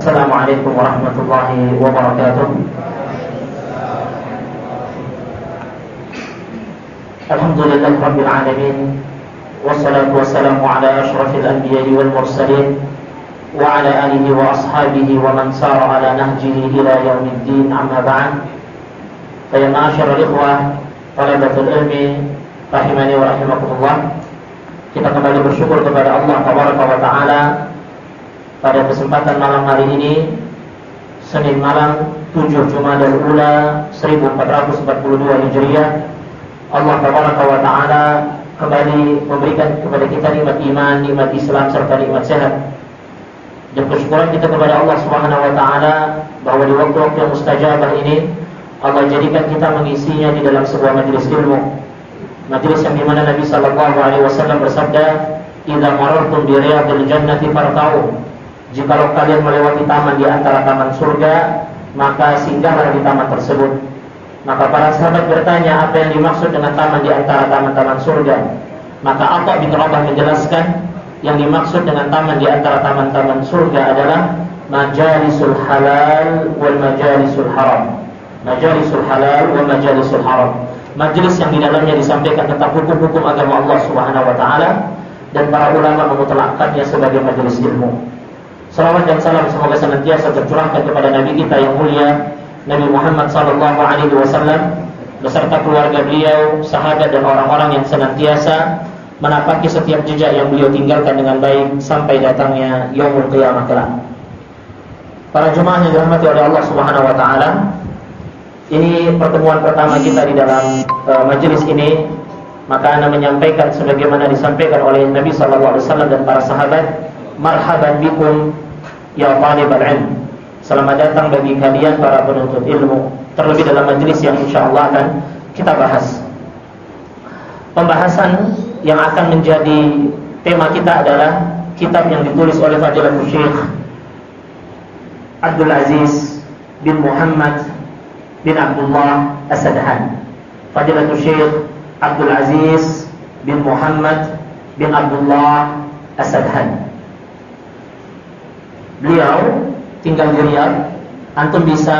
السلام عليكم ورحمة الله وبركاته. الحمد لله رب العالمين والصلاة والسلام على أشرف الأنبياء والمرسلين وعلى آله وأصحابه ومن سار على نهجه إلى يوم الدين. أما بعد فيا معاشر الإخوة طلبة العلم rahimani wa rahimakumullah kita kembali bersyukur kepada Allah taala pada kesempatan malam hari ini Senin malam 7 Jumadil Ula 1442 Hijriah Allah Tabaraka wa taala kembali memberikan kepada kita nikmat iman, nikmat Islam serta nikmat sehat. Dan bersyukur kita kepada Allah Subhanahu wa taala bahwa di waktu-waktu yang mustajabah ini Allah jadikan kita mengisinya di dalam sebuah majelis ilmu. Majelis yang di mana Nabi sallallahu alaihi wasallam bersabda, "Idza marartum bi riyadil jannati farta'u." Jikalau kalian melewati taman di antara taman surga, maka singgahlah di taman tersebut. Maka para sahabat bertanya apa yang dimaksud dengan taman di antara taman-taman surga. Maka Atta bin Rabah menjelaskan yang dimaksud dengan taman di antara taman-taman surga adalah majalisul halal wal majalisul haram. Majalisul halal wal majalisul haram. Majelis yang di dalamnya disampaikan tentang hukum-hukum agama Allah Subhanahu wa taala dan para ulama memutlakkannya sebagai majelis ilmu. Salawat dan salam semoga senantiasa tercurahkan kepada Nabi kita yang mulia Nabi Muhammad sallallahu alaihi wasallam beserta keluarga beliau, sahabat dan orang-orang yang senantiasa menapaki setiap jejak yang beliau tinggalkan dengan baik sampai datangnya yaumul qiyamah kelak. Para jemaah yang dirahmati oleh Allah Subhanahu wa taala, ini pertemuan pertama kita di dalam uh, majelis ini. Maka Anda menyampaikan sebagaimana disampaikan oleh Nabi sallallahu alaihi wasallam dan para sahabat marhaban bikum ya talibal ilm. Selamat datang bagi kalian para penuntut ilmu. Terlebih dalam majelis yang insyaallah akan kita bahas. Pembahasan yang akan menjadi tema kita adalah kitab yang ditulis oleh Fadilatul Syekh Abdul Aziz bin Muhammad bin Abdullah As-Sadhan. Fadilatul Abdul Aziz bin Muhammad bin Abdullah As-Sadhan beliau tinggal di Riyadh, antum bisa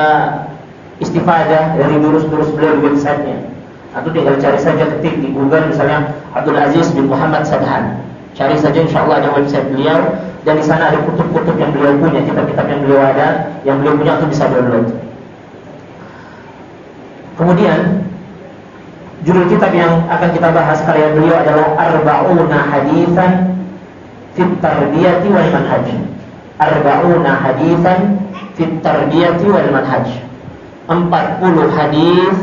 istifadah dari durus-durus beliau di websitenya. Antum tinggal cari saja ketik di Google misalnya Abdul Aziz bin Muhammad Sadhan. Cari saja insya Allah ada website beliau dan di sana ada kutub-kutub yang beliau punya, kitab-kitab yang beliau ada, yang beliau punya antum bisa download. Kemudian judul kitab yang akan kita bahas karya beliau adalah Arba'una Hadithan Fit Tarbiyati wal Manhaj arba'una hadithan fit tarbiyati wal manhaj. 40 hadis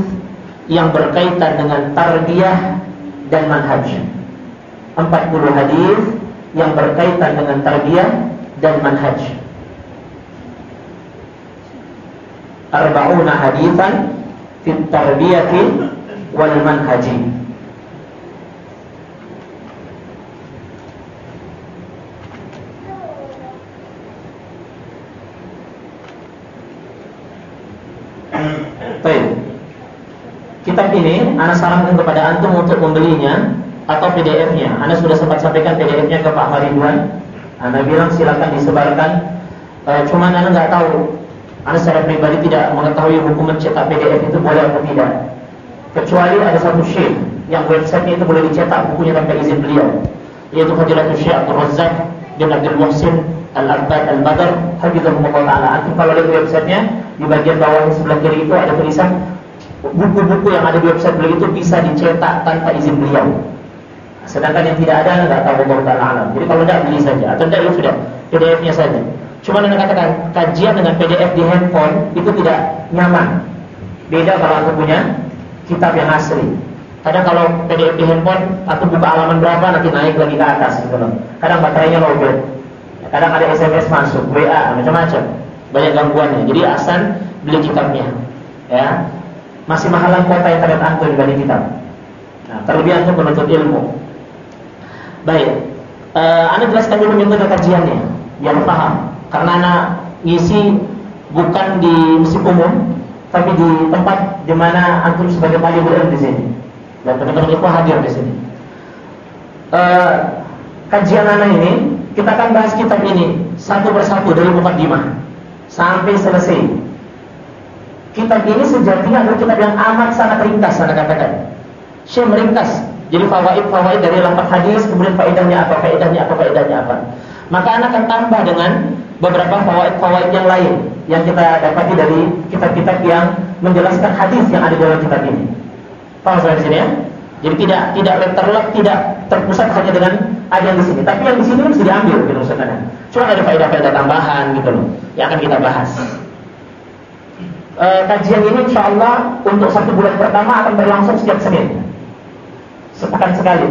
yang berkaitan dengan tarbiyah dan manhaj. 40 hadis yang berkaitan dengan tarbiyah dan manhaj. Arba'una hadithan fit tarbiyati wal manhaji. Baik. Kitab ini Anda sarankan kepada antum untuk membelinya atau PDF-nya. Anda sudah sempat sampaikan PDF-nya ke Pak Faridwan. Anda bilang silakan disebarkan. E, cuman Anda nggak tahu. Anda secara pribadi tidak mengetahui hukum mencetak PDF itu boleh atau tidak. Kecuali ada satu syekh yang website-nya itu boleh dicetak bukunya tanpa izin beliau, yaitu Fadilatul Syekh Abdul Razak bin Abdul Muhsin Al-Abbad Al-Badr Hafizahumullah Ta'ala Antum kalau lihat websitenya Di bagian bawah sebelah kiri itu ada tulisan Buku-buku yang ada di website beliau itu bisa dicetak tanpa izin beliau Sedangkan yang tidak ada nggak tahu Allah alam Jadi kalau tidak beli saja Atau tidak ya sudah PDF-nya saja Cuma anda katakan kajian dengan PDF di handphone Itu tidak nyaman Beda kalau anda punya kitab yang asli Kadang kalau PDF di handphone Atau buka halaman berapa nanti naik lagi ke atas gitu loh. Kadang baterainya lowbat Kadang ada SMS masuk, WA, macam-macam. Banyak gangguannya. Jadi Hasan beli kitabnya. Ya. Masih mahalan kota yang terlihat antum dibanding kitab. Nah, terlebih antum menuntut ilmu. Baik. Uh, anda jelaskan dulu metode kajiannya biar paham. Karena anak ngisi bukan di musim umum, tapi di tempat di mana antum sebagai pali berilmu di sini. Dan teman-teman itu hadir di sini. Uh, kajian anak ini kita akan bahas kitab ini satu persatu dari mukaddimah. sampai selesai. Kitab ini sejatinya adalah kitab yang amat sangat ringkas, saya katakan. Syekh meringkas. Jadi fawaid-fawaid dari lafaz hadis, kemudian faedahnya apa, faedahnya apa, faedahnya apa. Maka anak akan tambah dengan beberapa fawaid-fawaid yang lain yang kita dapati dari kitab-kitab yang menjelaskan hadis yang ada dalam kitab ini. Paham saya di sini ya? Jadi tidak tidak terlek, tidak terpusat hanya dengan ada yang di sini. Tapi yang di sini harus diambil gitu maksudnya. Cuma ada faedah-faedah tambahan gitu loh yang akan kita bahas. E, kajian ini insya Allah untuk satu bulan pertama akan berlangsung setiap Senin, sepekan sekali.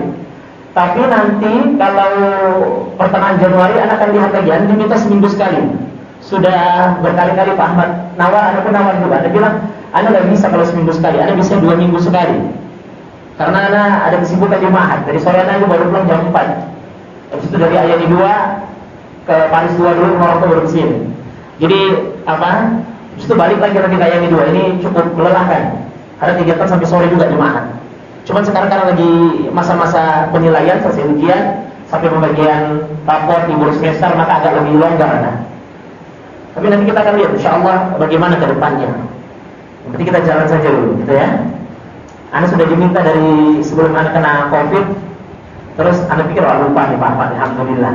Tapi nanti kalau pertengahan Januari anak akan lihat lagi, anda diminta seminggu sekali. Sudah berkali-kali Pak Ahmad nawar, anda pun nawar juga. Anda bilang, anda nggak bisa kalau seminggu sekali, anda bisa dua minggu sekali. Karena anak ada kesibukan di Mahat. Dari sore anak baru pulang jam 4. Habis itu dari Ayani 2 ke Paris 2 dulu Maroko baru ke sini. Jadi apa? Itu balik lagi nanti ke Ayani 2. Ini cukup melelahkan. Karena kegiatan sampai sore juga di Mahat. Cuman sekarang karena lagi masa-masa penilaian selesai ujian sampai pembagian rapor bulan semester maka agak lebih longgar nah. Tapi nanti kita akan lihat insya Allah bagaimana ke depannya. Nanti kita jalan saja dulu gitu ya. Anda sudah diminta dari sebelum Anda kena Covid, terus Anda pikir oh lupa nih Pak Ahmad, Alhamdulillah.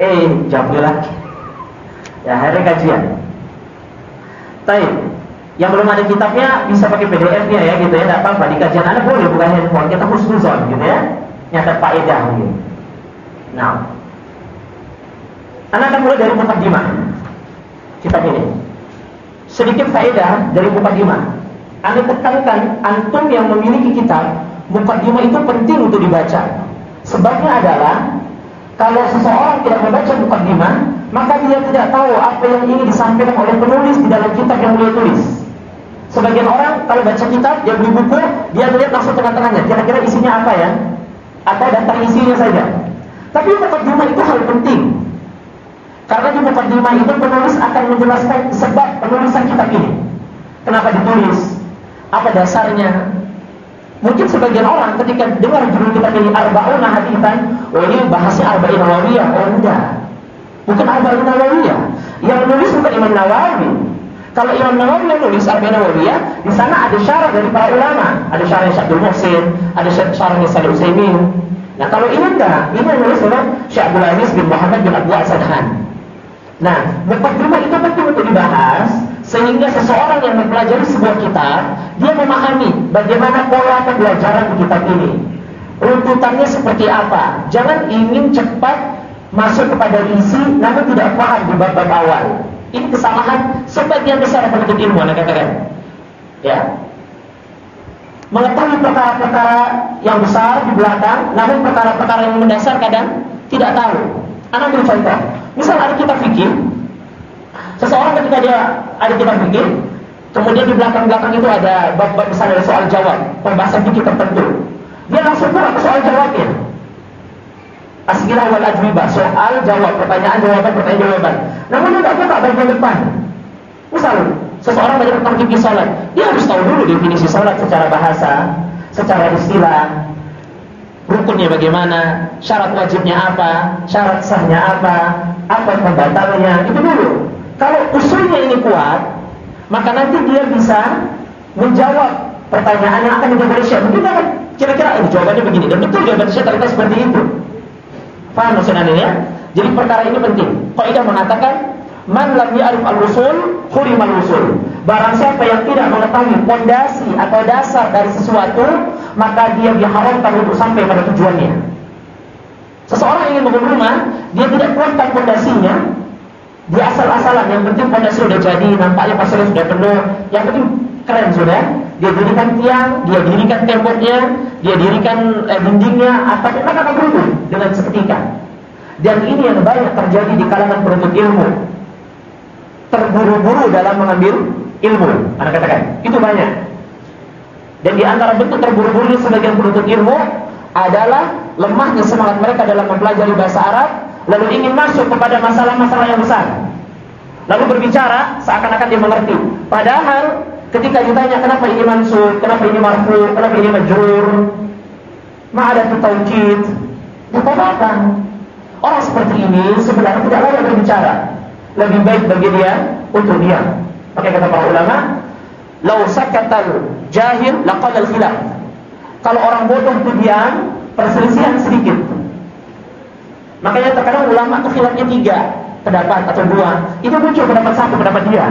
Eh, jawab lagi. Ya, hari kajian. Tapi yang belum ada kitabnya bisa pakai PDF-nya ya gitu ya, tidak apa-apa. Di kajian Anda boleh bukan handphone, kita khusus gitu ya. Nyata faedah gitu. Nah, Anda akan mulai dari mukadimah kitab ini. Sedikit faedah dari mukadimah. Anda tekankan antum yang memiliki kitab mukadimah itu penting untuk dibaca. Sebabnya adalah kalau seseorang tidak membaca mukadimah, maka dia tidak tahu apa yang ingin disampaikan oleh penulis di dalam kitab yang beliau tulis. Sebagian orang kalau baca kitab, dia beli buku, dia melihat langsung tengah-tengahnya, kira-kira isinya apa ya? Atau daftar isinya saja. Tapi mukadimah itu hal penting. Karena di mukadimah itu penulis akan menjelaskan sebab penulisan kitab ini. Kenapa ditulis? Apa dasarnya? Mungkin sebagian orang ketika dengar judul kita ini Arba'una Hadithan, oh ini bahasnya Arba'in Nawawiyah. Oh enggak. Bukan Arba'in Nawawiyah. Yang nulis bukan Imam Nawawi. Kalau Imam Nawawi yang nulis Arba'in Nawawiyah, di sana ada syarah dari para ulama. Ada syarah Syekh Muhsin, ada syarah Salih Utsaimin. Nah, kalau ini enggak, ini yang nulis oleh Syekh Abdul Aziz bin Muhammad bin Abdul Asadhan. Nah, mukadimah itu penting untuk dibahas sehingga seseorang yang mempelajari sebuah kitab, dia memahami bagaimana pola pembelajaran di kitab ini. Runtutannya seperti apa? Jangan ingin cepat masuk kepada isi namun tidak paham di bab-bab awal. Ini kesalahan sebagian besar penuntut ilmu, anda katakan. Ya, mengetahui perkara-perkara yang besar di belakang, namun perkara-perkara yang mendasar kadang tidak tahu. Anak contoh. Misal ada kita fikir, Seseorang ketika dia ada kitab fikih, kemudian di belakang-belakang itu ada bab-bab dari soal jawab, pembahasan fikih tertentu. Dia langsung buka ke soal jawabnya. Asgilah wal ajwibah, soal jawab, pertanyaan jawaban, pertanyaan jawaban. Namun dia tidak buka bagian depan. Misal, seseorang belajar tentang fikih salat, dia harus tahu dulu definisi salat secara bahasa, secara istilah, rukunnya bagaimana, syarat wajibnya apa, syarat sahnya apa, apa pembatalnya, itu dulu. Kalau usulnya ini kuat, maka nanti dia bisa menjawab pertanyaan yang akan oleh Syekh. Mungkin akan kira-kira ini jawabannya begini. Dan betul jawaban Syekh ternyata seperti itu. Faham maksudnya ya? Jadi perkara ini penting. Kaidah mengatakan Man lam ya'rif al-usul, hurimal usul. Barang siapa yang tidak mengetahui pondasi atau dasar dari sesuatu, maka dia diharamkan untuk sampai pada tujuannya. Seseorang ingin membangun rumah, dia tidak kuatkan pondasinya, di asal-asalan yang penting pondasi sudah jadi nampaknya pasarnya sudah penuh. Yang penting keren sudah. Dia dirikan tiang dia dirikan temboknya dia dirikan eh, dindingnya atapnya maka akan runtuh dengan seketika. Dan ini yang banyak terjadi di kalangan penuntut ilmu. Terburu-buru dalam mengambil ilmu anak katakan itu banyak dan di antara bentuk terburu-buru sebagian penuntut ilmu adalah lemahnya semangat mereka dalam mempelajari bahasa Arab lalu ingin masuk kepada masalah-masalah yang besar. Lalu berbicara seakan-akan dia mengerti. Padahal ketika ditanya kenapa ini mansub, kenapa ini marfu, kenapa ini majrur, ma'ada taukid, apa Orang seperti ini sebenarnya tidak layak berbicara. Lebih baik bagi dia untuk diam. Oke kata para ulama, lau sakatal jahil laqad al khilaf. Kalau orang bodoh itu diam, perselisihan sedikit. Makanya terkadang ulama itu khilafnya tiga pendapat atau dua, itu muncul pendapat satu, pendapat dia.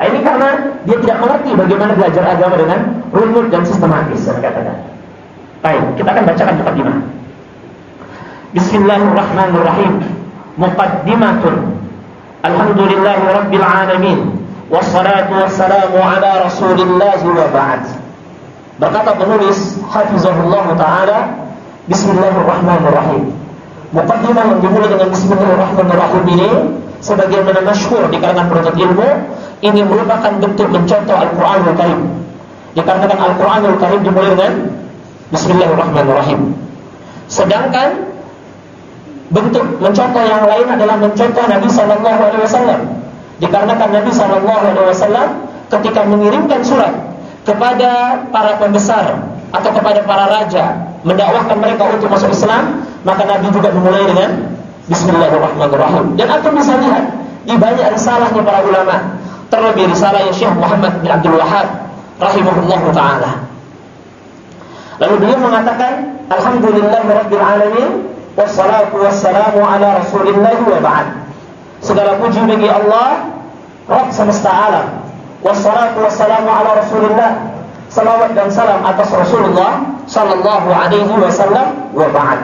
Nah, ini karena dia tidak mengerti bagaimana belajar agama dengan runut dan sistematis, saya katakan. Baik, kita akan bacakan mukadimah. Bismillahirrahmanirrahim. Muqaddimatun. Alhamdulillahi rabbil alamin. Wassalatu wassalamu ala Rasulillah wa ba'd. Berkata penulis hafizahullah taala, Bismillahirrahmanirrahim. Muqaddimah yang dimulai dengan Bismillahirrahmanirrahim ini sebagaimana masyhur di kalangan penuntut ilmu, ini merupakan bentuk mencontoh Al-Qur'anul Karim. Dikarenakan Al-Qur'anul Karim dimulai dengan Bismillahirrahmanirrahim. Sedangkan bentuk mencontoh yang lain adalah mencontoh Nabi Sallallahu Alaihi Wasallam. Dikarenakan Nabi Sallallahu Alaihi Wasallam ketika mengirimkan surat kepada para pembesar atau kepada para raja mendakwahkan mereka untuk masuk Islam, maka Nabi juga memulai dengan Bismillahirrahmanirrahim. Dan akan bisa lihat di banyak risalahnya para ulama, terlebih risalah yang Syekh Muhammad bin Abdul Wahab rahimahullah taala. Lalu beliau mengatakan, Alhamdulillahirabbil alamin wassalatu wassalamu ala Rasulillah wa ba'd. Segala puji bagi Allah, Rabb semesta alam. Wassalatu wassalamu ala Rasulillah. Salawat dan salam atas Rasulullah sallallahu alaihi wasallam wa ba'd.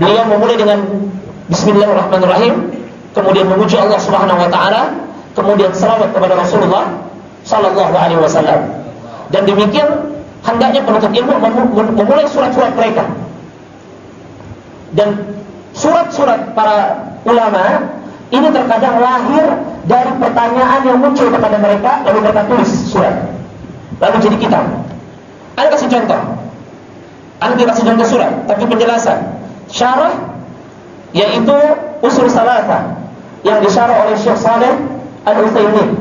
Beliau memulai dengan Bismillahirrahmanirrahim, kemudian memuji Allah Subhanahu wa taala, kemudian salawat kepada Rasulullah sallallahu alaihi wasallam. Dan demikian hendaknya penuntut ilmu memulai surat-surat mereka. Dan surat-surat para ulama ini terkadang lahir dari pertanyaan yang muncul kepada mereka lalu mereka tulis surat. Lalu jadi kitab. Anda kasih contoh. Anda kasih contoh surat, tapi penjelasan. Syarah yaitu usul salata yang disyarah oleh Syekh Saleh Al-Utsaimin.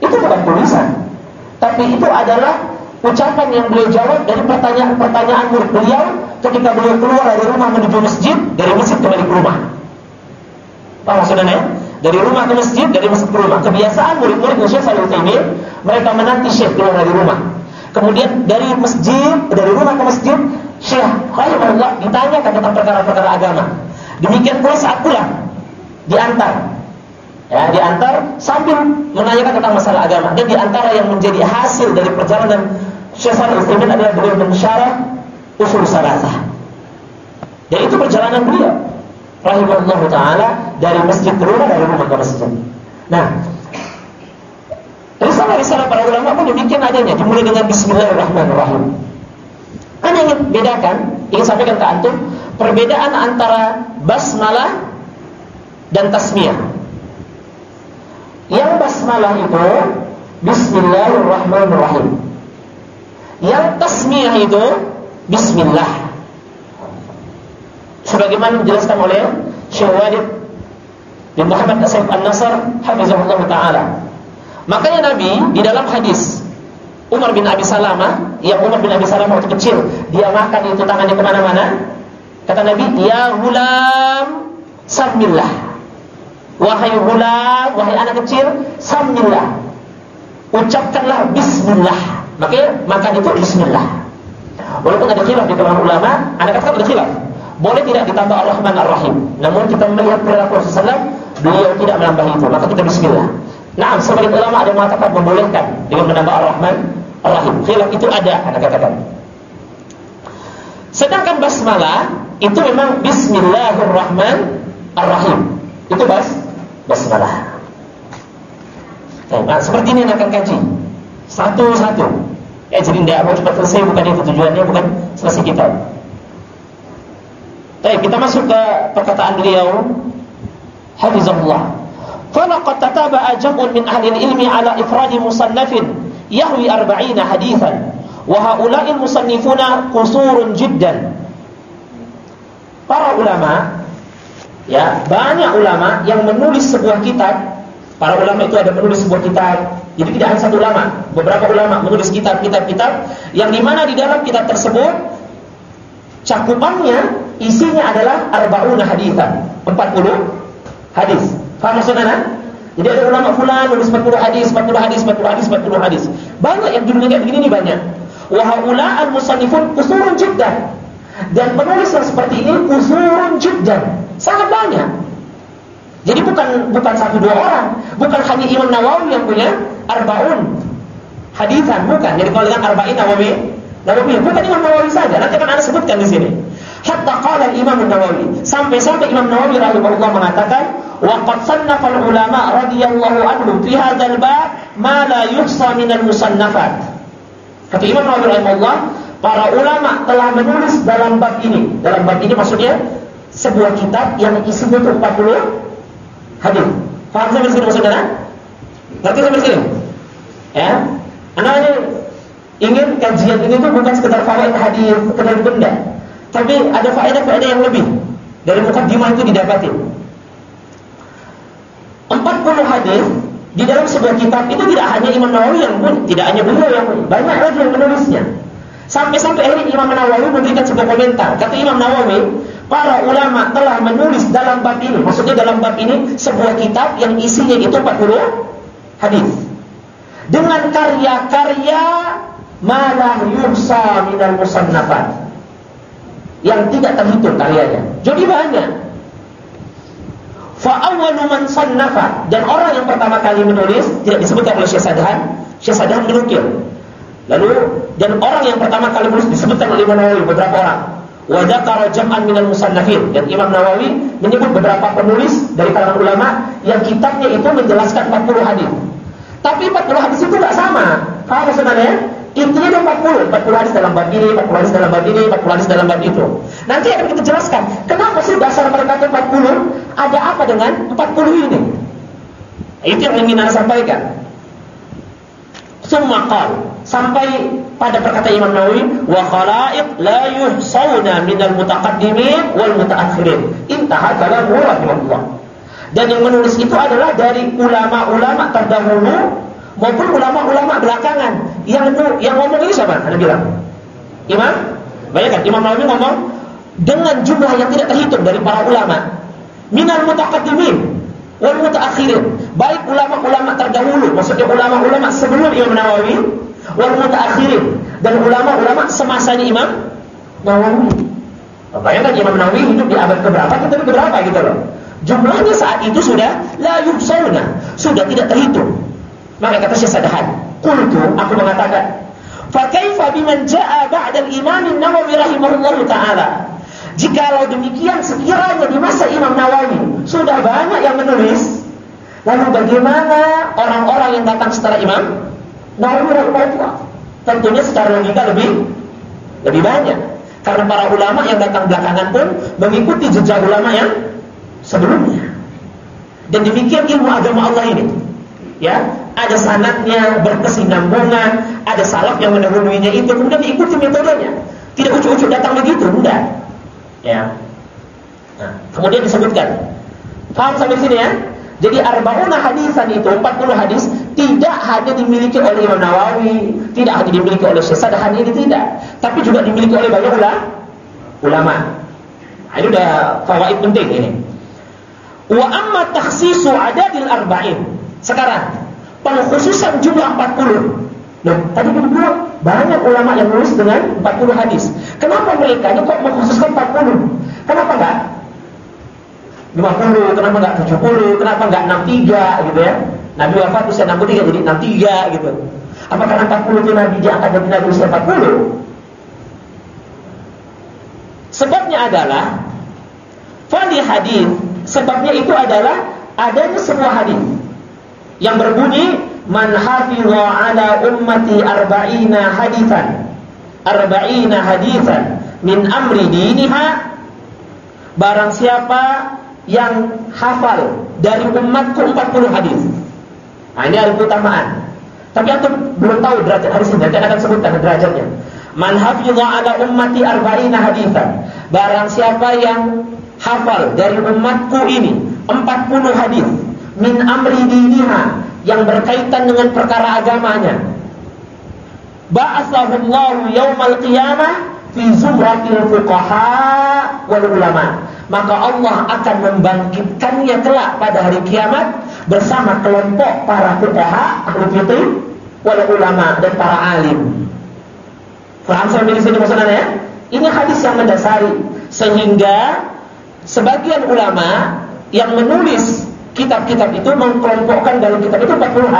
Itu bukan tulisan, tapi itu adalah ucapan yang beliau jawab dari pertanyaan-pertanyaan murid beliau ketika beliau keluar dari rumah menuju masjid, dari masjid kembali ke rumah. Paham maksudnya? Ya? Dari rumah ke masjid, dari masjid ke rumah. Kebiasaan murid-murid Syekh Shalih Utsaimin, mereka menanti Syekh keluar dari rumah. Kemudian dari masjid, dari rumah ke masjid, Syekh Rahimahullah ditanyakan tentang perkara-perkara agama. Demikian pula saat pulang, diantar. Ya, diantar sambil menanyakan tentang masalah agama. Dan di antara yang menjadi hasil dari perjalanan Syekh Salih Utsaimin adalah beliau mensyarah usul salatah. Dan itu perjalanan beliau rahimahullah taala dari masjid ke rumah dari rumah ke masjid. Nah, risalah-risalah para ulama pun demikian adanya dimulai dengan bismillahirrahmanirrahim. Kan ingin bedakan, ingin sampaikan ke antum perbedaan antara basmalah dan tasmiyah. Yang basmalah itu bismillahirrahmanirrahim. Yang tasmiyah itu bismillah. Sebagaimana dijelaskan oleh Syekh Walid bin Muhammad Asif An-Nasr hafizahullah taala. Makanya Nabi di dalam hadis Umar bin Abi Salamah, yang Umar bin Abi Salamah waktu kecil, dia makan itu tangannya ke mana-mana. Kata Nabi, Ya hulam, samillah. Wahai hulam, wahai anak kecil, samillah. Ucapkanlah Bismillah. Makanya makan itu bismillah. Walaupun ada khilaf di kalangan ulama, anda katakan ada khilaf. Boleh tidak ditambah Ar-Rahman Ar-Rahim. Namun kita melihat perilaku Rasulullah, beliau tidak menambah itu. Maka kita bismillah. Nah, sebagian ulama ada mengatakan membolehkan dengan menambah Ar-Rahman Ar-Rahim. Khilaf itu ada, anda katakan. Sedangkan basmalah itu memang Bismillahirrahmanirrahim. Itu bas basmalah. Nah, seperti ini akan kaji. Satu-satu. Ya jadi tidak mau cepat selesai bukan itu tujuannya bukan selesai kitab. Baik, kita masuk ke perkataan beliau Hafizahullah. Falaqad tataba'a jam'un min ahli ilmi ala ifradi musannafin yahwi arba'ina hadithan wa haula'i musannifuna qusurun jiddan. Para ulama ya, banyak ulama yang menulis sebuah kitab Para ulama itu ada menulis sebuah kitab. Jadi tidak hanya satu ulama, beberapa ulama menulis kitab-kitab-kitab yang di mana di dalam kitab tersebut cakupannya isinya adalah arbauna haditsan, 40 hadis. Faham maksudnya? Jadi ada ulama fulan nulis 40 hadis, 40 hadis, 40 hadis, 40 hadis. Banyak yang judulnya kayak begini nih banyak. Wa haula al-musannifun kusurun jiddan. Dan penulis yang seperti ini kusurun jiddan. Sangat banyak. Jadi bukan bukan satu dua orang, bukan hanya Imam Nawawi yang punya arbaun hadisan, bukan. Jadi kalau dengan arba'in Nawawi, Nawawi bukan Imam Nawawi saja. Nanti akan ada sebutkan di sini. Hatta qala Imam Nawawi, sampai-sampai Imam Nawawi rahimahullah mengatakan, wa qad sannafa ulama radhiyallahu anhum fi hadzal bab ma la yuhsa min al-musannafat. Kata Imam Nawawi rahimahullah, para ulama telah menulis dalam bab ini. Dalam bab ini maksudnya sebuah kitab yang isinya itu 40 hadis. Paham sampai sini maksudnya? Ngerti sampai sini? Ya. Anak ini ingin kajian ini tuh bukan sekedar faedah hadis, sekedar benda, tapi ada faedah-faedah yang lebih dari mukadimah itu didapatin. 40 hadis di dalam sebuah kitab itu tidak hanya Imam Nawawi yang pun, tidak hanya beliau yang pun, banyak lagi yang menulisnya. Sampai-sampai akhirnya Imam Nawawi memberikan sebuah komentar. Kata Imam Nawawi, para ulama telah menulis dalam bab ini, maksudnya dalam bab ini sebuah kitab yang isinya itu 40 hadis. Dengan karya-karya malah yuhsa minal musannafat. Yang tidak terhitung karyanya. Jadi banyak. Fa'awwalu man sannafa dan orang yang pertama kali menulis tidak disebutkan oleh Syekh Sadahan, Syekh Sadahan menukil. Lalu dan orang yang pertama kali menulis disebutkan oleh Imam Nawawi beberapa orang. Wa dzakara jam'an minal musannafin dan Imam Nawawi menyebut beberapa penulis dari kalangan ulama yang kitabnya itu menjelaskan 40 hadis. Tapi 40 hadis itu tidak sama. Paham sebenarnya? Intinya ada 40, 40 hadis dalam bab ini, 40 hadis dalam bab ini, 40 hadis dalam bab itu. Nanti akan kita jelaskan, kenapa sih dasar mereka itu 40? Ada apa dengan 40 ini? Itu yang ingin saya sampaikan. Summa qal sampai pada perkataan Imam Nawawi wa khalaiq la yuhsawna minal mutaqaddimin wal mutaakhirin. Intaha kalamu rahimahullah. Dan yang menulis itu adalah dari ulama-ulama terdahulu maupun ulama-ulama belakangan. Yang yang ngomong ini siapa? Anda bilang. Imam? Bayangkan Imam Nawawi ngomong dengan jumlah yang tidak terhitung dari para ulama. Minal mutaqaddimin wal mutaakhirin. Baik ulama-ulama terdahulu, maksudnya ulama-ulama sebelum Imam Nawawi, wal mutaakhirin dan ulama-ulama semasanya Imam Nawawi. Bayangkan Imam Nawawi hidup di abad keberapa, kita di keberapa gitu loh. Jumlahnya saat itu sudah la yubsauna, sudah tidak terhitung. Maka kata Syekh Sadahan, qultu aku mengatakan, fa kaifa biman jaa ba'da al-Imam An-Nawawi rahimahullahu taala? Jikalau demikian sekiranya di masa Imam Nawawi sudah banyak yang menulis, lalu bagaimana orang-orang yang datang setelah Imam Nawawi rahimahullah? Tentunya secara logika lebih lebih banyak. Karena para ulama yang datang belakangan pun mengikuti jejak ulama yang sebelumnya. Dan demikian ilmu agama Allah ini. Ya, ada sanatnya, berkesinambungan, ada salaf yang mendahuluinya itu, kemudian diikuti metodenya. Tidak ujuk-ujuk datang begitu, enggak. Ya. Nah, kemudian disebutkan. Paham sampai sini ya? Jadi arba'una hadisan itu 40 hadis tidak hanya dimiliki oleh Imam Nawawi, tidak hanya dimiliki oleh Syekh Sadahan ini tidak, tapi juga dimiliki oleh banyak. Ulama. Nah, ini udah fawaid penting ini. Wa amma takhsisu adadil arba'in. Sekarang pengkhususan jumlah 40. Nah, tadi kita bilang banyak ulama yang nulis dengan 40 hadis. Kenapa mereka ini kok mengkhususkan 40? Kenapa enggak 50, kenapa enggak 70, kenapa enggak 63 gitu ya? Nabi wafat usia 63 jadi 63 gitu. Apakah 40 itu Nabi diangkat jadi Nabi usia 40? Sebabnya adalah Fali hadis Sebabnya itu adalah Adanya sebuah hadis Yang berbunyi Man hafidha ala ummati arba'ina hadithan Arba'ina hadithan Min amri diniha Barang siapa yang hafal dari umatku 40 hadis. Nah, ini ada keutamaan. Tapi aku belum tahu derajat hadis ini, nanti akan sebutkan derajatnya. Man hafidha ala ummati arba'ina hadithan. Barang siapa yang hafal dari umatku ini 40 hadis min amri diniha yang berkaitan dengan perkara agamanya. Ba'athahullahu yaumal qiyamah fi zumratil fuqaha wal ulama maka Allah akan membangkitkannya kelak pada hari kiamat bersama kelompok para fuqaha, ahli fikih, wal ulama dan para alim. Faham sampai di sini maksudnya ya? Ini hadis yang mendasari sehingga sebagian ulama yang menulis kitab-kitab itu mengkelompokkan dalam kitab itu 40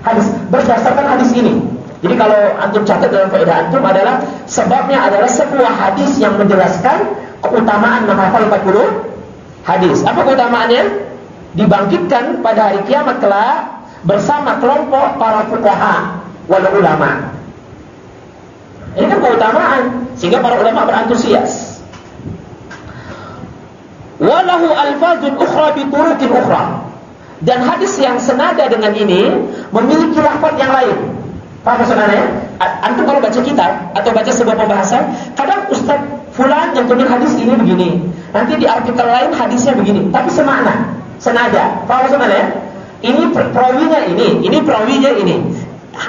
hadis berdasarkan hadis ini. Jadi kalau antum catat dalam faedah antum adalah sebabnya adalah sebuah hadis yang menjelaskan keutamaan menghafal 40 hadis. Apa keutamaannya? Dibangkitkan pada hari kiamat kelak bersama kelompok para fuqaha wal ulama. Ini kan keutamaan sehingga para ulama berantusias. Walahu alfazun ukhra bi turuqin ukhra. Dan hadis yang senada dengan ini memiliki lafaz yang lain. Paham maksudnya? Antum kalau baca kitab atau baca sebuah pembahasan, kadang ustaz fulan yang tulis hadis ini begini. Nanti di artikel lain hadisnya begini, tapi semakna, senada. Paham maksudnya? Ini perawinya ini, ini perawinya ini.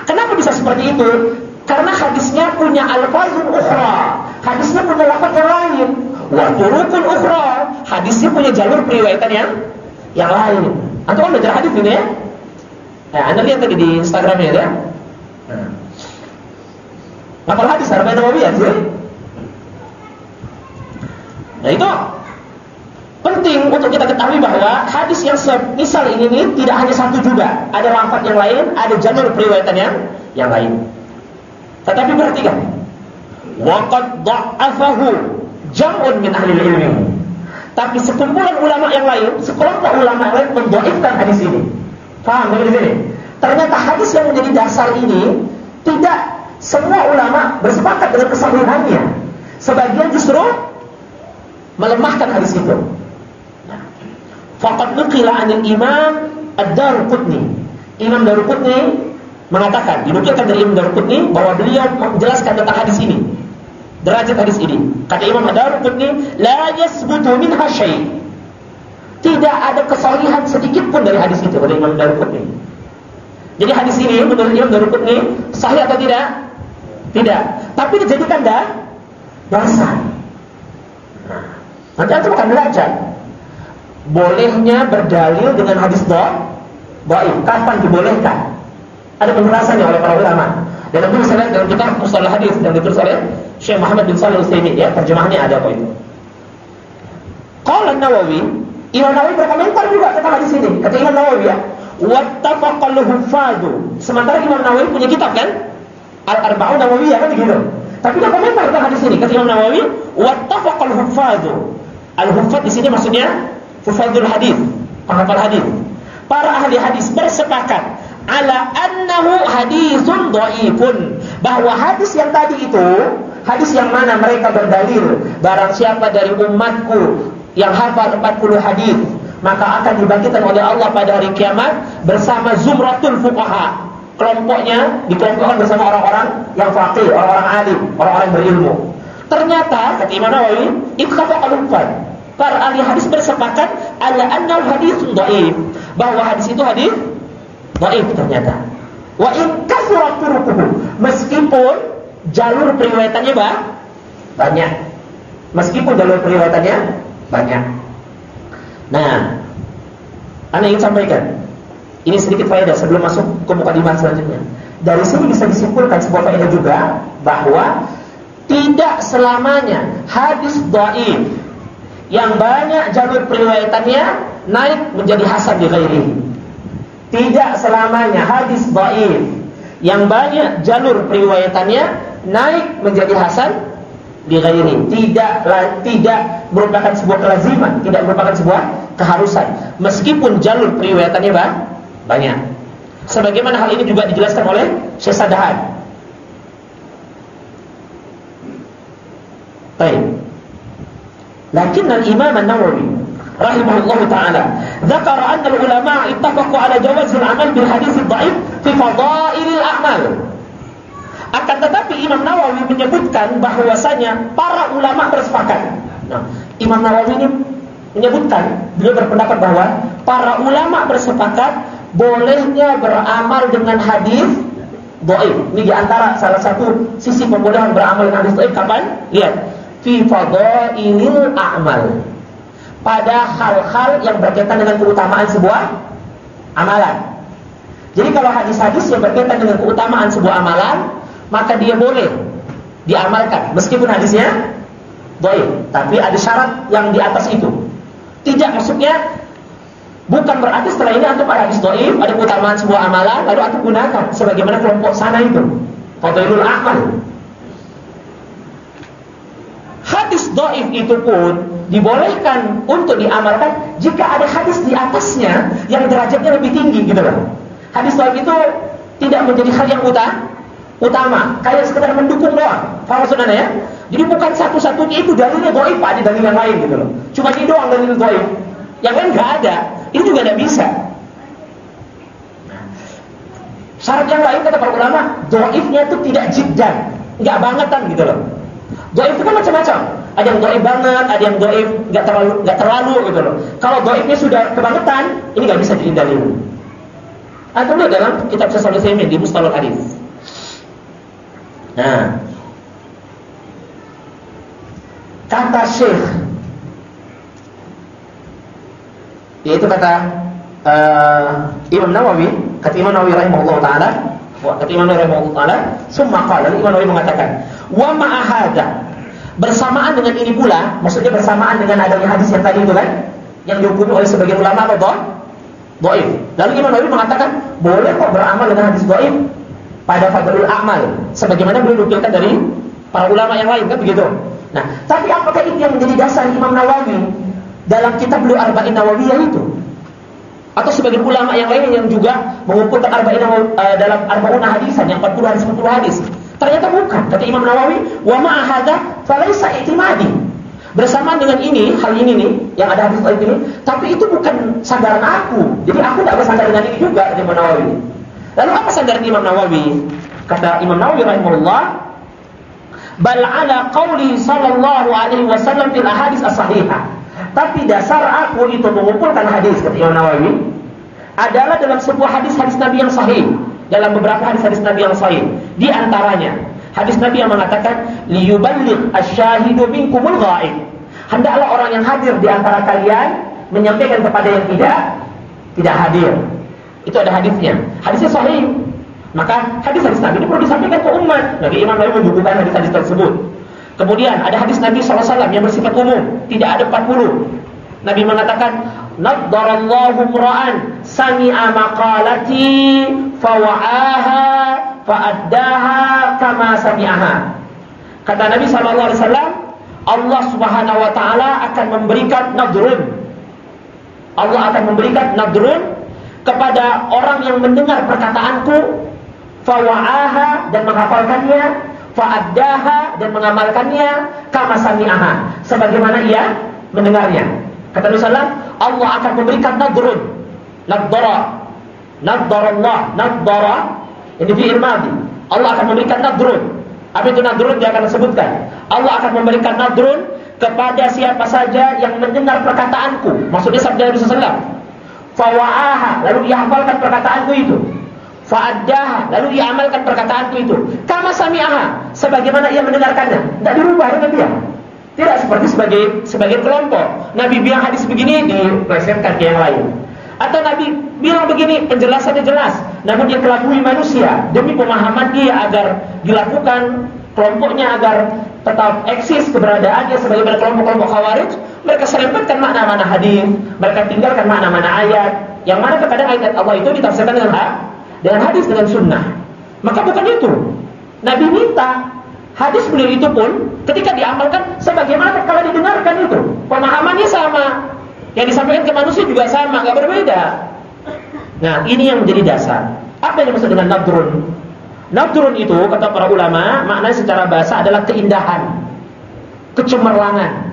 Kenapa bisa seperti itu? Karena hadisnya punya alfazun ukhra. Hadisnya punya lafaz yang lain. Wa turukun ukhra. Hadisnya punya jalur periwayatan yang yang lain. Antum kan baca hadis ini ya? Nah, Anda lihat tadi di Instagramnya ya. Nah. Ngapal hadis Arba'in Nawawiyah sih? Nah itu penting untuk kita ketahui bahwa hadis yang misal ini nih tidak hanya satu juga, ada lafaz yang lain, ada jalur periwayatan yang yang lain. Tetapi perhatikan, waqad dha'afahu jam'un min ahli ilmi. Tapi sekumpulan ulama yang lain, sekelompok ulama yang lain mendhaifkan hadis ini. Paham dari sini? Ternyata hadis yang menjadi dasar ini tidak semua ulama bersepakat dengan kesahihannya. Sebagian justru melemahkan hadis itu. Faqad nuqila 'anil Imam Ad-Darqutni. Imam Darqutni mengatakan, dinukilkan dari Imam Darqutni bahwa beliau menjelaskan tentang hadis ini. Derajat hadis ini. Kata Imam Ad-Darqutni, la yasbutu minha syai'. Tidak ada kesalihan sedikit pun dari hadis itu kata Imam Darqutni. Jadi hadis ini menurut Imam Darqutni sahih atau tidak? Tidak. Tapi dijadikan dah dasar. Nanti antum akan belajar. Bolehnya berdalil dengan hadis baik. Kapan dibolehkan? Ada penjelasannya oleh para ulama. Dan bisa lihat dalam kitab Mustalah Hadis yang ditulis oleh Syekh Muhammad bin Shalih Utsaimin ya, terjemahannya ada kok itu. Qala Nawawi, Imam Nawawi berkomentar juga tentang hadis ini. Kata Imam Nawawi ya, wattafaqal huffadu. Sementara Imam Nawawi punya kitab kan? Al-Arba'un Nawawiyah kan begitu. Tapi dia komentar tentang hadis ini. Kata Imam Nawawi, wattafaqal huffadu. Al-huffad di sini maksudnya hufadzul hadis, penghafal hadis. Para ahli hadis bersepakat ala annahu hadisun dhaifun bahwa hadis yang tadi itu hadis yang mana mereka berdalil barang siapa dari umatku yang hafal 40 hadis maka akan dibangkitkan oleh Allah pada hari kiamat bersama zumratul fuqaha. Kelompoknya dikelompokkan bersama orang-orang yang faqih, orang-orang alim, orang-orang berilmu. Ternyata kata Imam Nawawi, ittafaqal ummah. Para ahli hadis bersepakat ala anna hadisun dhaif, bahwa hadis itu hadis dhaif ternyata. Wa in meskipun jalur periwayatannya banyak. Meskipun jalur periwayatannya banyak. Nah, Anda ingin sampaikan ini sedikit faedah sebelum masuk ke mukadimah selanjutnya. Dari sini bisa disimpulkan sebuah faedah juga bahwa tidak selamanya hadis dhaif yang banyak jalur periwayatannya naik menjadi hasan di ghairi. Tidak selamanya hadis dhaif yang banyak jalur periwayatannya naik menjadi hasan di ghairi tidak tidak merupakan sebuah kelaziman, tidak merupakan sebuah keharusan meskipun jalur periwayatannya banyak. Sebagaimana hal ini juga dijelaskan oleh Syekh. Baik. Lakin al-Imam An-Nawawi rahimahullah taala dzakara anna al-ulama ittafaqu ala jawaz al-amal bil hadits ad-dha'if fi fadail al-a'mal. Akan tetapi Imam Nawawi menyebutkan bahwasanya para ulama bersepakat. Nah, Imam Nawawi ini menyebutkan, beliau berpendapat bahwa para ulama bersepakat bolehnya beramal dengan hadis dhaif. Ini di antara salah satu sisi pembolehan beramal dengan hadis dhaif kapan? Lihat, fi fadailil a'mal. Pada hal-hal yang berkaitan dengan keutamaan sebuah amalan. Jadi kalau hadis-hadis yang berkaitan dengan keutamaan sebuah amalan, maka dia boleh diamalkan meskipun hadisnya dhaif, tapi ada syarat yang di atas itu. Tidak maksudnya bukan berarti setelah ini antum ada hadis dhaif, ada keutamaan sebuah amalan lalu antum gunakan sebagaimana kelompok sana itu. Fadailul amal. Hadis dhaif itu pun dibolehkan untuk diamalkan jika ada hadis di atasnya yang derajatnya lebih tinggi gitu loh. Hadis dhaif itu tidak menjadi hal yang utama, utama, kayak sekedar mendukung doang. Faham saudara ya? Jadi bukan satu-satunya itu dalilnya dhaif, ada dalil yang lain gitu loh. Cuma ini doang dalil dhaif. Yang lain enggak ada. Ini juga tidak bisa. Syarat yang lain kata para ulama, dhaifnya itu tidak jiddan, enggak bangetan gitu loh. Dhaif itu kan macam-macam. Ada yang dhaif banget, ada yang dhaif enggak terlalu enggak terlalu gitu loh. Kalau dhaifnya sudah kebangetan, ini enggak bisa dalil. Atau lihat dalam kitab Syaikh Utsaimin di Mustalahul Hadis. Nah, kata Syekh yaitu kata uh, Imam Nawawi, kata Imam Nawawi rahimahullah taala, kata Imam Nawawi rahimahullah taala, summa qala Imam Nawawi mengatakan, "Wa ma'ahada bersamaan dengan ini pula, maksudnya bersamaan dengan adanya hadis yang tadi itu kan, yang dihukumi oleh sebagian ulama apa Doib. Lalu Imam Nawawi mengatakan boleh kok beramal dengan hadis doib pada fadlul amal, sebagaimana beliau nukilkan dari para ulama yang lain kan begitu. Nah, tapi apakah itu yang menjadi dasar Imam Nawawi dalam kitab beliau Arba'in Nawawiyah itu? Atau sebagian ulama yang lain yang juga mengumpulkan Arba'in uh, dalam Arba'un hadisan yang 40 hadis 40 hadis. Ternyata bukan. Kata Imam Nawawi, "Wa ma hadza falaysa i'timadi." Bersama dengan ini, hal ini nih, yang ada hadis ini, tapi itu bukan sandaran aku. Jadi aku tidak bersandar dengan ini juga, Imam Nawawi. Lalu apa sandaran Imam Nawawi? Kata Imam Nawawi rahimahullah, bal ala qauli sallallahu alaihi wasallam fil ahadits as-sahihah. Tapi dasar aku itu mengumpulkan hadis kata Imam Nawawi adalah dalam sebuah hadis-hadis Nabi yang sahih, dalam beberapa hadis-hadis Nabi yang sahih. Di antaranya Hadis Nabi yang mengatakan liyuballigh asyahidu minkumul ghaib. Hendaklah orang yang hadir di antara kalian menyampaikan kepada yang tidak tidak hadir. Itu ada hadisnya. Hadisnya sahih. Maka hadis-hadis Nabi ini perlu disampaikan ke umat. Nabi Imam Nawawi menunjukkan hadis-hadis tersebut. Kemudian ada hadis Nabi SAW yang bersifat umum, tidak ada 40. Nabi mengatakan, "Naddarallahu mura'an sami'a maqalati fawa'aha fa'addaha kama sami'aha. Kata Nabi sallallahu alaihi wasallam, Allah Subhanahu wa taala akan memberikan nadrun. Allah akan memberikan nadrun kepada orang yang mendengar perkataanku fawa'aha dan menghafalkannya, fa'addaha dan mengamalkannya kama sami'aha, sebagaimana ia mendengarnya. Kata Nabi sallallahu Allah akan memberikan nadrun. Nadara. Nadarallah, nadara ini fi'il madhi. Allah akan memberikan nadrun. Apa itu nadrun dia akan sebutkan. Allah akan memberikan nadrun kepada siapa saja yang mendengar perkataanku. Maksudnya sabda Nabi sallallahu Fawa'aha, lalu dia hafalkan perkataanku itu. Fa'addaha, lalu dia amalkan perkataanku itu. Kama sami'aha, sebagaimana ia mendengarkannya. Tidak dirubah dengan dia. Tidak seperti sebagai sebagai kelompok. Nabi bilang hadis begini diplesetkan ke yang lain. Atau Nabi bilang begini, penjelasannya jelas. Namun dia kelabui manusia demi pemahaman dia agar dilakukan kelompoknya agar tetap eksis keberadaannya sebagai kelompok-kelompok khawarij. Mereka serempetkan makna-makna hadis, mereka tinggalkan makna-makna ayat. Yang mana terkadang ayat Allah itu ditafsirkan dengan hak, dengan hadis dengan sunnah. Maka bukan itu. Nabi minta hadis beliau itu pun ketika diamalkan sebagaimana kalau didengarkan itu pemahamannya sama yang disampaikan ke manusia juga sama, nggak berbeda. Nah, ini yang menjadi dasar. Apa yang dimaksud dengan nadrun? Nadrun itu kata para ulama, maknanya secara bahasa adalah keindahan, kecemerlangan.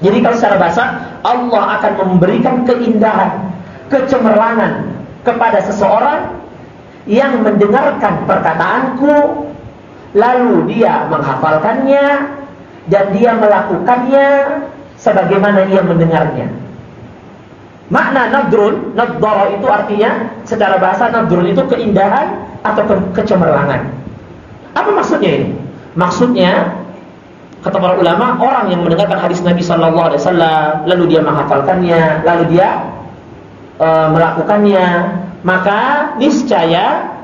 Jadi kalau secara bahasa Allah akan memberikan keindahan, kecemerlangan kepada seseorang yang mendengarkan perkataanku lalu dia menghafalkannya dan dia melakukannya sebagaimana ia mendengarnya. Makna nadrun, nadara itu artinya secara bahasa nadrun itu keindahan atau ke kecemerlangan. Apa maksudnya ini? Maksudnya kata para ulama orang yang mendengarkan hadis Nabi sallallahu alaihi wasallam lalu dia menghafalkannya, lalu dia e, melakukannya, maka niscaya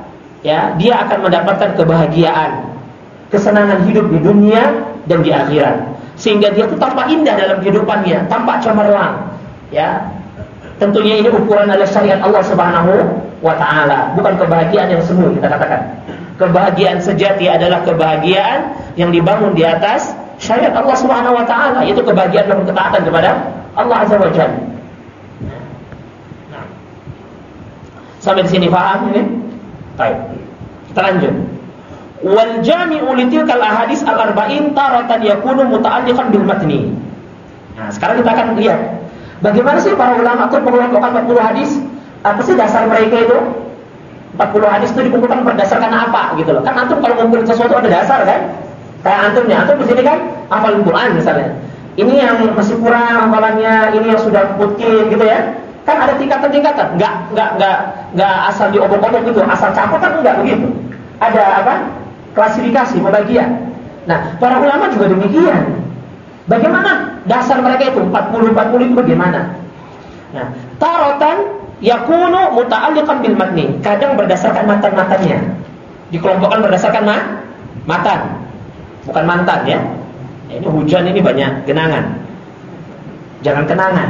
ya dia akan mendapatkan kebahagiaan, kesenangan hidup di dunia dan di akhirat. Sehingga dia itu tampak indah dalam kehidupannya, tampak cemerlang. Ya, tentunya ini ukuran adalah syariat Allah Subhanahu wa taala, bukan kebahagiaan yang semu kita katakan. Kebahagiaan sejati adalah kebahagiaan yang dibangun di atas syariat Allah Subhanahu wa taala, yaitu kebahagiaan dalam ketaatan kepada Allah Azza wa Jalla. Nah. Sampai di sini paham ini? Baik. Kita lanjut. Wal jami'u litilkal ahadis al-arba'in taratan yakunu muta'alliqan bil matni. Nah, sekarang kita akan lihat bagaimana sih para ulama itu mengelompokkan 40 hadis? Apa sih dasar mereka itu? 40 hadis itu dikumpulkan berdasarkan apa gitu loh. Kan antum kalau ngumpulin sesuatu ada dasar kan? Kayak antum nih, antum di sini kan hafal Quran misalnya. Ini yang masih kurang hafalannya, ini yang sudah putih gitu ya. Kan ada tingkatan-tingkatan. Enggak enggak enggak enggak asal diobok-obok gitu, asal campur kan enggak begitu. Ada apa? Klasifikasi, pembagian. Nah, para ulama juga demikian. Bagaimana dasar mereka itu 40 40 itu bagaimana? Nah, tarotan yakunu muta'alliqan bil matni. Kadang berdasarkan matan-matannya. Dikelompokkan berdasarkan ma matan. Bukan mantan ya. Ini hujan ini banyak genangan. Jangan kenangan.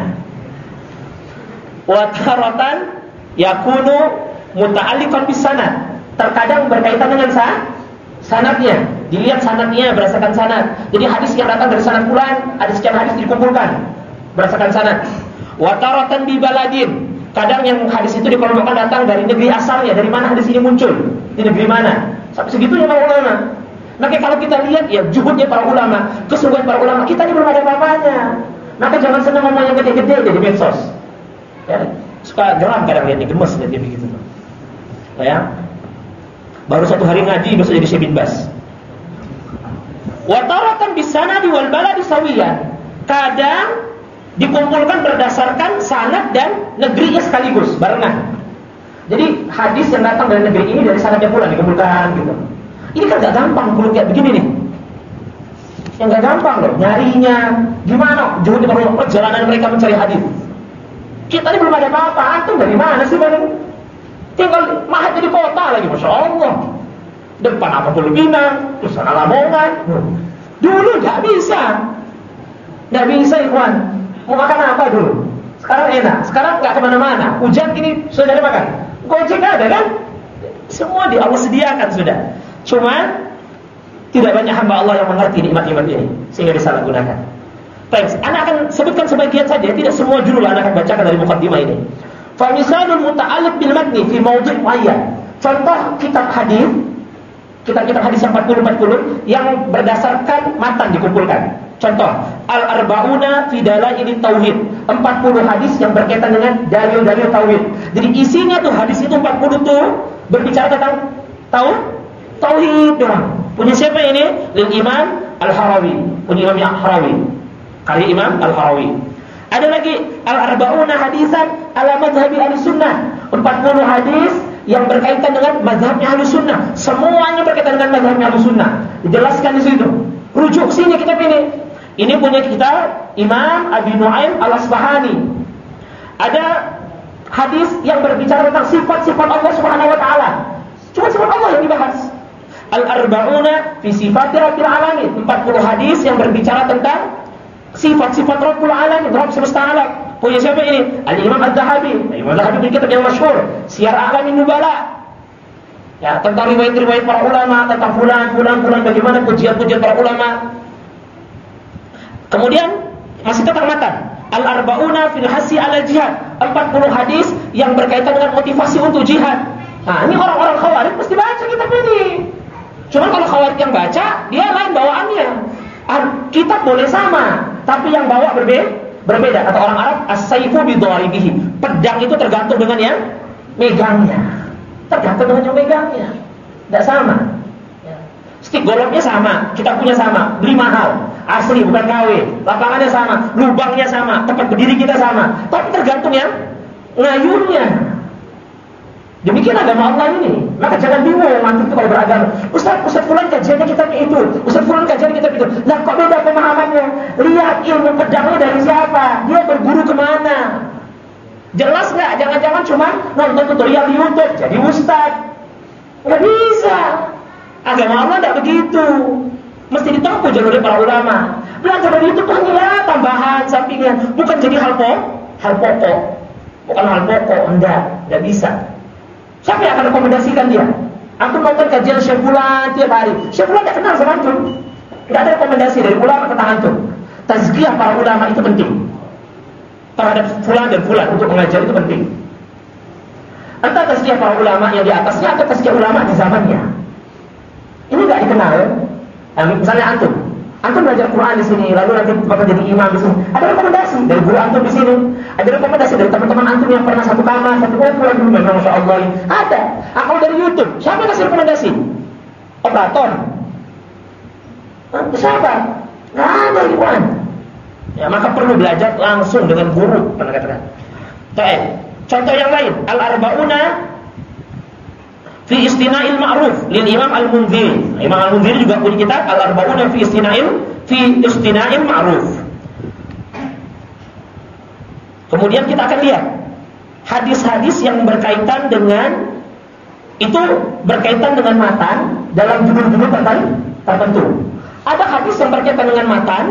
Wa taratan yakunu muta'alliqan bis sanad. Terkadang berkaitan dengan sa sanadnya. Dilihat sanadnya berdasarkan sanad. Jadi hadis yang datang dari sanad fulan, ada sekian hadis dikumpulkan berdasarkan sanad. Wa taratan bi baladin Kadang yang hadis itu dikelompokkan datang dari negeri asalnya, dari mana hadis ini muncul, di negeri mana. Sampai segitunya para ulama. Maka kalau kita lihat ya juhudnya para ulama, kesungguhan para ulama, kita ini belum ada apa-apanya. Maka jangan senang ngomong yang gede-gede jadi medsos. Ya, suka geram kadang lihat gemes lihat dia begitu. Ya. Baru satu hari ngaji bisa jadi Syekh Bas. Wa taratan bisanadi wal baladi sawiyan. Kadang dikumpulkan berdasarkan sanad dan negerinya sekaligus barengan. Jadi hadis yang datang dari negeri ini dari sanadnya pula dikumpulkan gitu. Ini kan gak gampang kalau kayak begini nih. Yang gak gampang loh, nyarinya gimana? Juhud perjalanan mereka mencari hadis. Kita ini belum ada apa-apa, antum dari mana sih bang? Tinggal mahat jadi kota lagi, masya Allah. Depan apa dulu Pinang, terus sana Lamongan. Dulu nggak bisa, nggak bisa ikhwan. Mau makan apa dulu? Sekarang enak. Sekarang nggak ke mana-mana. Hujan gini sudah ada makan. Gojek ada kan? Semua di Allah sediakan sudah. Cuman tidak banyak hamba Allah yang mengerti nikmat-nikmat ini sehingga disalahgunakan. Baik, Anda akan sebutkan sebagian saja, tidak semua judul Anda akan bacakan dari mukaddimah ini. Fa misalul muta'alliq bil matni fi mawdhi' muayyan. Contoh kitab hadis, kitab-kitab hadis yang 40 40 yang berdasarkan matan dikumpulkan. Contoh, Al-Arba'una fi ini tauhid. 40 hadis yang berkaitan dengan dalil-dalil tauhid. Jadi isinya tuh hadis itu 40 tuh berbicara tentang tahu tauhid doang. Punya siapa ini? Lil Imam Al-Harawi. Punya Imam Al-Harawi. Karya Imam Al-Harawi. Ada lagi Al-Arba'una hadisan ala madhhabi Ahlussunnah. 40 hadis yang berkaitan dengan mazhabnya Ahlussunnah. Semuanya berkaitan dengan mazhabnya Ahlussunnah. Dijelaskan di situ. Rujuk sini kita pilih. Ini punya kita Imam Abi Nuaim Al-Asbahani. Ada hadis yang berbicara tentang sifat-sifat Allah Subhanahu wa taala. Cuma sifat Allah yang dibahas. Al-Arba'una fi sifati Rabbil Alamin. 40 hadis yang berbicara tentang sifat-sifat Rabbul Alamin, Rabb semesta alam. Punya siapa ini? Al-Imam Ad-Dahabi. Imam Ad-Dahabi punya kitab yang masyhur, Syiar Alamin Nubala. Ya, tentang riwayat-riwayat para ulama, tentang fulan, fulan, fulan, bagaimana pujian-pujian para ulama. Kemudian masih tentang matan. Al-arba'una fil hasi ala jihad. 40 hadis yang berkaitan dengan motivasi untuk jihad. Nah, ini orang-orang khawarij mesti baca kitab ini. Cuma kalau khawarij yang baca, dia lain bawaannya. Kitab boleh sama, tapi yang bawa berbeda. Berbeda kata orang Arab, as-saifu bidharibihi. Pedang itu tergantung dengan yang megangnya. Tergantung dengan yang megangnya. Tidak sama. Ya. Stick goloknya sama, kita punya sama, beli mahal asli bukan KW. Lapangannya sama, lubangnya sama, tempat berdiri kita sama. Tapi tergantung yang ngayunnya. Demikian agama Allah ini. Maka jangan bingung nanti itu kalau beragama. Ustaz, Ustaz Fulan kajiannya kita itu. Ustaz Fulan kajiannya kita itu. Nah kok beda pemahamannya? Lihat ilmu pedangnya dari siapa? Dia berguru ke mana? Jelas nggak? Jangan-jangan cuma nonton tutorial di YouTube jadi ustad. Nggak bisa. Agama Allah nggak begitu. Mesti ditempuh jalur para ulama. Belajar dari YouTube hanya ya tambahan, sampingan, bukan jadi hal pokok, hal pokok. Bukan hal pokok, enggak, enggak bisa. Siapa yang akan rekomendasikan dia? Aku nonton kajian Syekh Fulan tiap hari. Syekh Fulan tidak kenal sama antum. Tidak ada rekomendasi dari ulama tentang antum. Tazkiyah para ulama itu penting. Terhadap Fulan dan Fulan untuk mengajar itu penting. Entah tazkiyah para ulama yang di atasnya atau tazkiyah ulama di zamannya. Ini nggak dikenal. Nah, misalnya antum, Antum belajar Quran di sini, lalu nanti bakal jadi imam di sini. Ada rekomendasi dari guru antum di sini. Ada rekomendasi dari teman-teman antum yang pernah satu kamar, satu pulang dulu memang masya Allah. Ada. Kalau dari YouTube, siapa yang kasih rekomendasi? Operator. Siapa? Nggak ada Iwan. Ya, maka perlu belajar langsung dengan guru, pernah katakan. Contoh yang lain, Al-Arba'una fi istina'il ma'ruf lil Imam Al-Munziri. Imam Al-Munziri juga punya kitab Al-Arba'un fi istina'il fi istina'il ma'ruf. Kemudian kita akan lihat hadis-hadis yang berkaitan dengan itu berkaitan dengan matan dalam judul-judul tertentu. Ada hadis yang berkaitan dengan matan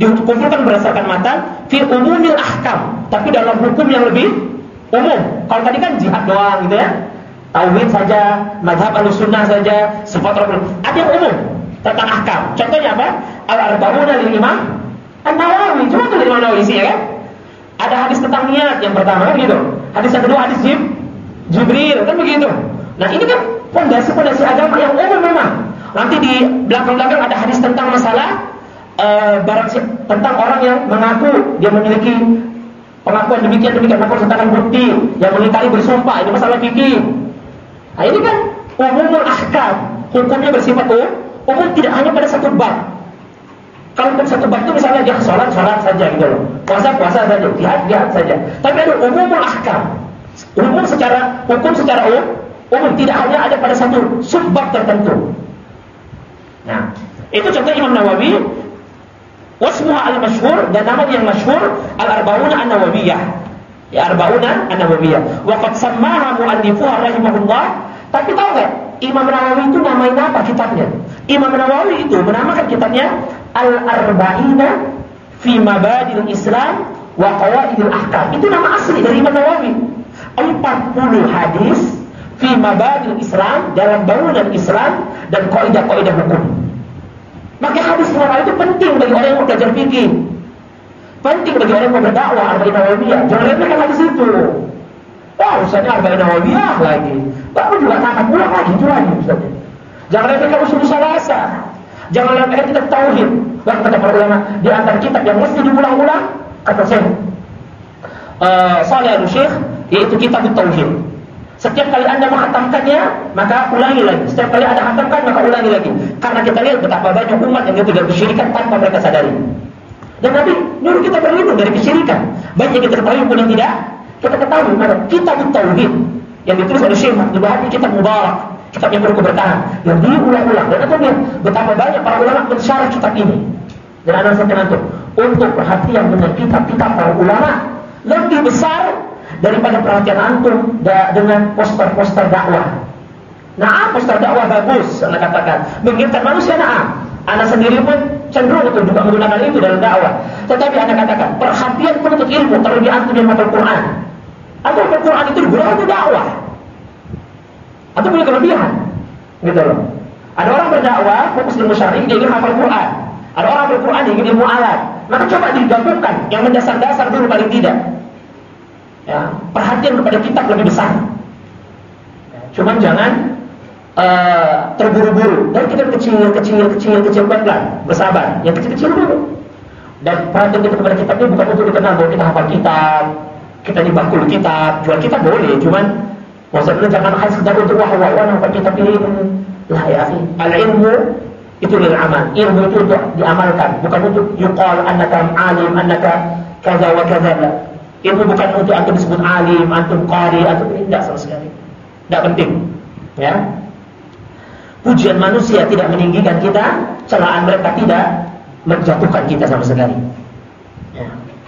dikumpulkan berdasarkan matan fi umumil ahkam, tapi dalam hukum yang lebih umum. Kalau tadi kan jihad doang gitu ya tauhid saja, madhab al-sunnah saja, sifat rabbul. Ada yang umum tentang ahkam. Contohnya apa? Al-Arba'una lil Imam An-Nawawi. Cuma tuh Imam Nawawi ya kan? Ada hadis tentang niat yang pertama kan begitu. Hadis yang kedua hadis Jib, Jibril kan begitu. Nah, ini kan pondasi-pondasi agama yang umum memang. Nanti di belakang-belakang ada hadis tentang masalah uh, barang tentang orang yang mengaku dia memiliki pengakuan demikian demikian maka sertakan bukti yang mengingkari bersumpah ini masalah fikih Nah ini kan umumul ahkam, hukumnya bersifat umum, umum tidak hanya pada satu bab. Kalau untuk satu bab itu misalnya dia sholat sholat saja gitu loh, puasa puasa saja, jihad jihad saja. Tapi ada umumul ahkam, umum secara hukum secara umum, umum tidak hanya ada pada satu subbab tertentu. Nah, itu contoh Imam Nawawi Wasmuha al-masyhur dan nama yang masyhur al-arba'una an-nawawiyah ya arba'una an-nawawiyah wa qad sammaha mu'allifuha rahimahullah tapi tahu enggak Imam Nawawi itu namanya apa kitabnya? Imam Nawawi itu menamakan kitabnya Al-Arba'ina fi Mabadil Islam wa Qawaidil Ahkam. Itu nama asli dari Imam Nawawi. 40 hadis fi Mabadil Islam dalam bangunan Islam dan kaidah-kaidah hukum. Maka hadis Nawawi itu penting bagi orang yang belajar fikih. Penting bagi orang yang berdakwah Arba'in Nawawiyah. Jangan remehkan lagi situ. Wah, usahanya Arba'in Nawawiyah lagi. Baru juga tamat pulang lagi itu lagi ustaznya. Jangan remehkan usul salasa. Jangan remehkan kitab tauhid. Bahkan kata para ulama di antara kitab yang mesti diulang-ulang kata saya uh, Salih al-Syekh yaitu kitab tauhid. Setiap kali anda menghatamkannya, maka ulangi lagi. Setiap kali anda hatamkan, maka ulangi lagi. Karena kita lihat betapa banyak umat yang tidak bersyirikan tanpa mereka sadari. Dan Nabi nyuruh kita berlindung dari kesyirikan. Baik yang kita ketahui pun yang tidak kita ketahui. Maka kitab tauhid yang ditulis oleh Syekh Abdul Wahab kitab mubarak, kitab yang berkeberkahan, yang diulang-ulang. Dan itu lihat betapa banyak para ulama mensyarah kitab ini. Dan anak saya itu untuk perhatian dengan kitab-kitab para ulama lebih besar daripada perhatian antum dengan poster-poster dakwah. Nah, poster dakwah bagus, anda katakan, mengingatkan manusia nah, Anak sendiri pun cenderung untuk juga menggunakan itu dalam dakwah. Tetapi anda katakan, perhatian penuntut ilmu terlebih antum yang hafal Quran. Atau hafal Quran itu digunakan dakwah. Atau punya kelebihan. Gitu loh. Ada orang berdakwah, fokus ilmu syar'i, dia ingin hafal Quran. Ada orang berquran, dia ingin ilmu alat. Maka coba digabungkan yang mendasar-dasar dulu paling tidak. Ya, perhatian kepada kitab lebih besar. Ya, cuman jangan uh, terburu-buru dan kita kecil kecil kecil kecil pelan bersabar yang kecil-kecil dulu dan perhatian kita kepada kitab ini bukan untuk dikenal bahwa kita hafal kitab kita ini bakul kitab jual kitab boleh cuman maksudnya jangan sekedar untuk wah wah wah hafal kitab ini lah ya al ilmu itu lil amal. Ilmu itu untuk diamalkan bukan untuk yuqal annaka alim annaka kaza wa kaza. Ilmu bukan untuk antum disebut alim antum qari antum tidak sama sekali. Tidak penting ya. Pujian manusia tidak meninggikan kita, celaan mereka tidak menjatuhkan kita sama sekali.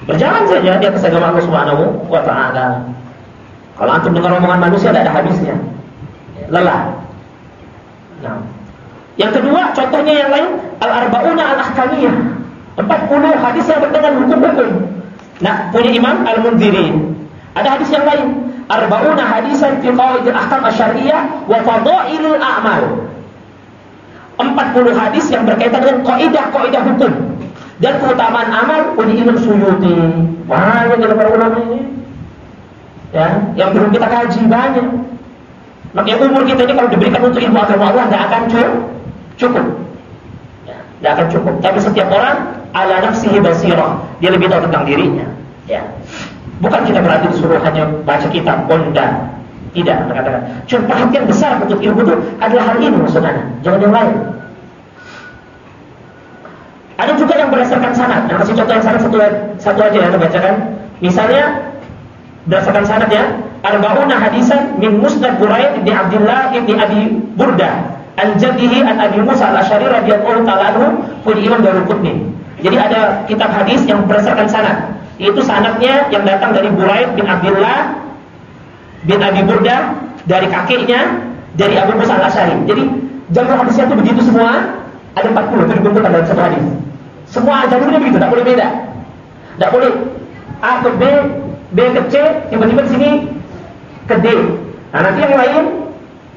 Berjalan saja di atas agama Allah Subhanahu wa taala. Kalau antum dengar omongan manusia tidak ada habisnya. Lelah. Nah. Yang kedua, contohnya yang lain, al-arba'una al-ahkamiyah. 40 hadis yang berkaitan hukum-hukum. Nah, punya Imam Al-Munzirin. Ada hadis yang lain, arba'una hadisan fi qawaid al-ahkam asy-syar'iyyah wa fadailul a'mal. 40 hadis yang berkaitan dengan kaidah-kaidah hukum dan keutamaan amal punya Imam Suyuti. Banyak dari para ulama ini. Ya, yang perlu kita kaji banyak. Makanya umur kita ini kalau diberikan untuk ilmu agama Allah tidak akan cukup. Ya, tidak akan cukup. Tapi setiap orang ala nafsihi basirah. Dia lebih tahu tentang dirinya. Ya. Bukan kita berarti disuruh hanya baca kitab, bonda. Tidak, katakan. Cuma perhatian besar untuk ilmu itu adalah hal ini maksudnya. Jangan yang lain. Ada juga yang berdasarkan sanad. Nah, kasih contoh yang sanad satu, satu aja yang bacakan. Misalnya berdasarkan sanad ya, arba'una hadisan min musnad Buraid bin Abdullah bin Abi Burda an jaddihi an Abi Musa al-Asy'ari radhiyallahu ta'ala anhu punya Imam Daruqutni. Jadi ada kitab hadis yang berdasarkan sanad. Itu sanadnya yang datang dari Buraid bin Abdullah bin Abi Burda dari kakeknya dari Abu Musa al-Asy'ari. Jadi jalur hadisnya itu begitu semua ada 40 itu dikumpulkan dalam satu hadis. Semua jalurnya begitu, tidak boleh beda. Tidak boleh A ke B, B ke C, tiba-tiba di sini ke D. Nah, nanti yang lain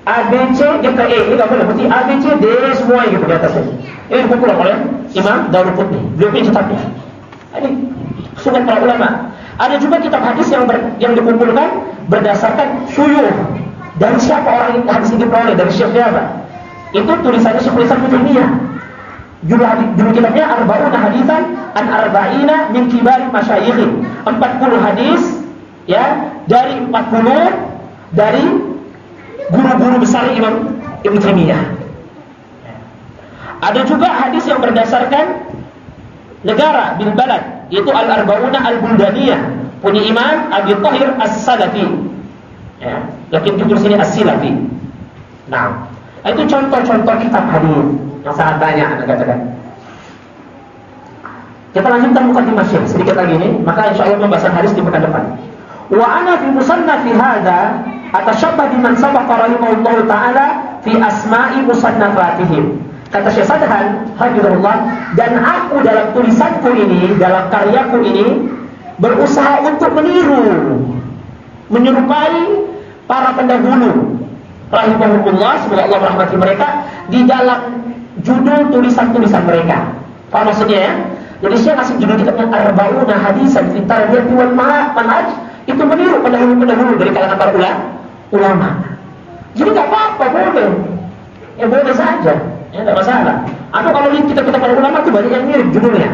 A, B, C, dia ke E. Ini tidak boleh. Berarti A, B, C, D semua gitu di atasnya. Ini dikumpulkan oleh Imam Daul Qutni. Beliau punya kitabnya. Ini sunat para ulama. Ada juga kitab hadis yang ber, yang dikumpulkan berdasarkan suyuh. Dari siapa orang hadis ini diperoleh? Dari siapa? Itu tulisannya Islam Taimiyah. Judul, judul kitabnya Arba'una Hadisan an Arba'ina min kibari masyayikhin. 40 hadis ya dari 40 dari guru-guru besar Imam Ibn Taimiyah. Ada juga hadis yang berdasarkan negara bil balad yaitu al arbauna al buldaniyah punya Imam Abi Thahir As-Salafi. Ya, lakin di sini As-Silafi. Nah, itu contoh-contoh kitab hadis yang sangat banyak anda katakan. Kita lanjutkan mukadimah Syekh sedikit lagi ini, maka insya Allah pembahasan hadis di pekan depan. Wa ana fi musannafi hadza atashabbah biman sabaqa rahimahullahu taala fi asma'i musannafatihim. Kata Syekh Sadhan, Hafizullah, dan aku dalam tulisanku ini, dalam karyaku ini, berusaha untuk meniru, menyerupai para pendahulu. Rahimahullah, semoga Allah merahmati mereka, di dalam judul tulisan-tulisan mereka. Apa maksudnya ya? Jadi saya kasih judul kitabnya Arba'una Hadisan fi Tarbiyati wal Manhaj itu meniru pendahulu-pendahulu dari kalangan para ulama. Jadi nggak apa-apa, boleh. Ya boleh saja. Ya tidak masalah. Atau kalau kita kita para ulama itu banyak yang mirip judulnya.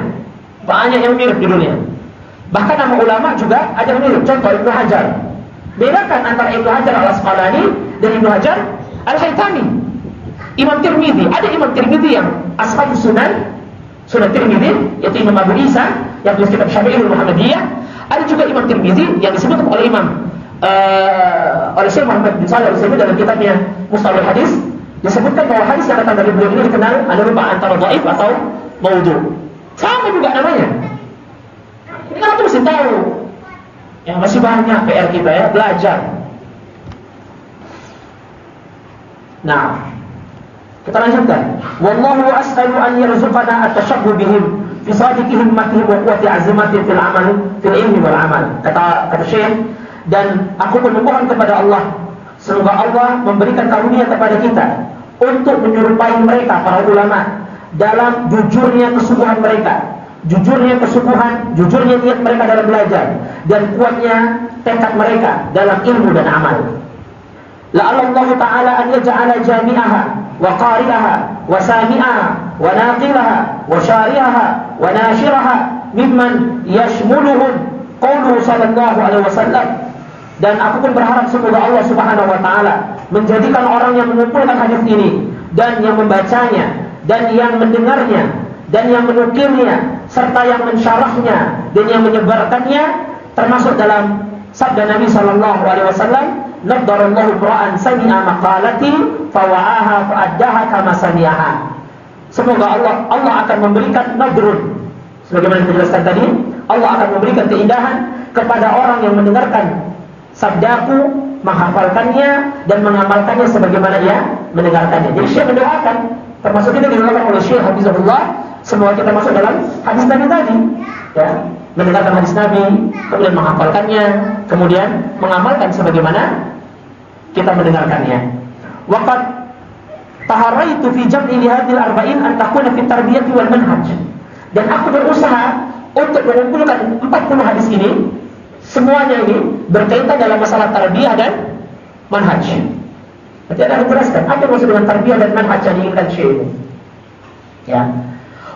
Banyak yang mirip judulnya. Bahkan nama ulama juga ada yang mirip. Contoh Ibnu Hajar. Bedakan antara Ibnu Hajar al-Asqalani dan Ibnu Hajar al-Haytami. Imam Tirmidzi, ada Imam Tirmidzi yang ashab sunan, sunan Tirmidzi, yaitu Imam Abu Isa yang tulis kitab Syami'ul Muhammadiyah. Ada juga Imam Tirmidzi yang disebut oleh Imam uh, oleh Syekh Muhammad bin Shalih al dalam kitabnya Mustalahul Hadis disebutkan bahwa hadis yang datang dari beliau ini dikenal ada rupa antara dhaif atau maudhu. Sama juga namanya. Ini kan mesti tahu. Yang masih banyak PR kita ya, belajar. Nah, kita lanjutkan. Wallahu as'alu an yarzuqana at-tashabbuh bihim fi sadiqi himmatihim wa quwwati azmatihim fil amal fil ilmi wal amal. Kata kata Syekh dan aku memohon kepada Allah semoga Allah memberikan karunia kepada kita untuk menyerupai mereka para ulama dalam jujurnya kesungguhan mereka, jujurnya kesungguhan, jujurnya niat mereka dalam belajar dan kuatnya tekad mereka dalam ilmu dan amal. La'alla Allah Ta'ala an yaj'ala jami'aha naqilaha wa syari'aha wa nashiraha mimman yashmuluhum qawluhu sallallahu alaihi wasallam. Dan aku pun berharap semoga Allah Subhanahu wa taala menjadikan orang yang mengumpulkan hadis ini dan yang membacanya dan yang mendengarnya dan yang menukilnya serta yang mensyarahnya dan yang menyebarkannya termasuk dalam sabda Nabi sallallahu alaihi wasallam nadarallahu qur'an sami'a maqalati fawa'aha fa'addaha kama sami'aha. Semoga Allah Allah akan memberikan nadrun. Sebagaimana dijelaskan tadi Allah akan memberikan keindahan kepada orang yang mendengarkan sabdaku, menghafalkannya dan mengamalkannya sebagaimana ia mendengarkannya. Jadi Syekh mendoakan termasuk ini dilakukan oleh Syekh Habibullah semua kita masuk dalam hadis Nabi tadi. Ya mendengarkan hadis Nabi kemudian menghafalkannya kemudian mengamalkan sebagaimana kita mendengarkannya. Waqad taharaitu fi jam'i li hadhihi arba'in an takuna fi tarbiyati wal manhaj. Dan aku berusaha untuk mengumpulkan 40 hadis ini semuanya ini berkaitan dalam masalah tarbiyah dan manhaj. Nanti ada jelaskan apa maksud dengan tarbiyah dan manhaj yang diinginkan Syekh ya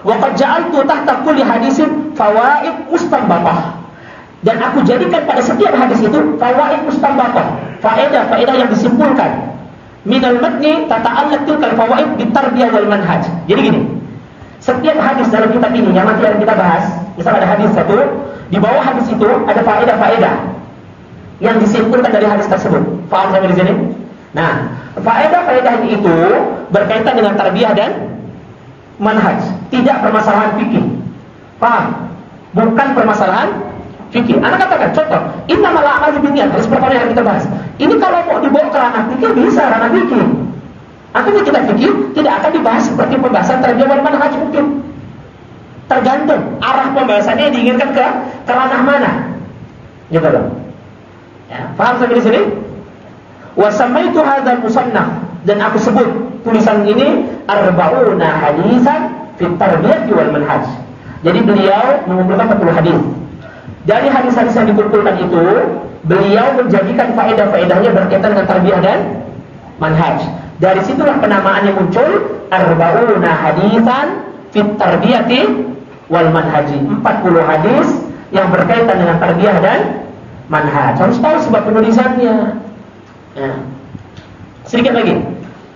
Wa qad ja'altu tahta kulli hadisin fawaid mustanbatah. Dan aku jadikan pada setiap hadis itu fawaid mustanbatah, faedah-faedah yang disimpulkan. Minal matni tata'allaq tilkal fawaid bitarbiyah wal manhaj. Jadi gini. Setiap hadis dalam kitab ini yang nanti akan kita bahas, misal ada hadis satu, di bawah hadis itu ada faedah-faedah yang disimpulkan dari hadis tersebut. Paham sampai di sini? Nah, faedah-faedah itu berkaitan dengan tarbiyah dan manhaj, tidak permasalahan fikih. Paham? Bukan permasalahan fikih. Anak katakan contoh, innamal a'malu binniyat. Harus pertama yang kita bahas. Ini kalau mau dibawa ke ranah fikih bisa ranah fikih. Artinya kita fikih tidak akan dibahas seperti pembahasan terjemahan wal manhaj mungkin. Tergantung arah pembahasannya diinginkan ke ke ranah mana. Gitu loh. Ya, paham sampai di sini? Wa samaitu hadzal musannaf dan aku sebut tulisan ini arba'una hadisan fit tarbiyah wal manhaj. Jadi beliau mengumpulkan 40 hadis. Dari hadis-hadis yang dikumpulkan itu, beliau menjadikan faedah-faedahnya berkaitan dengan tarbiyah dan manhaj. Dari situlah penamaannya muncul arba'una hadisan fit tarbiyati wal manhaji. 40 hadis yang berkaitan dengan tarbiyah dan manhaj. Harus tahu sebab penulisannya. Ya. Sedikit lagi.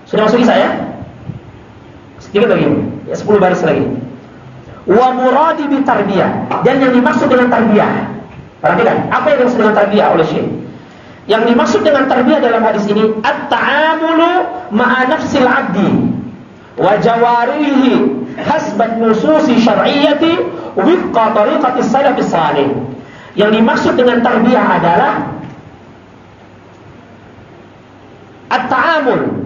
Sudah masuk saya? Sedikit lagi. Ya 10 baris lagi. Wa muradi bi tarbiyah. Dan yang dimaksud dengan tarbiyah. Perhatikan, apa yang dimaksud dengan tarbiyah oleh Syekh? Yang dimaksud dengan tarbiyah dalam hadis ini at-ta'amulu ma'a nafsil 'abdi wa jawarihi hasbat nususi syar'iyyati wifqa tariqati salaf salih. Yang dimaksud dengan tarbiyah adalah at-ta'amul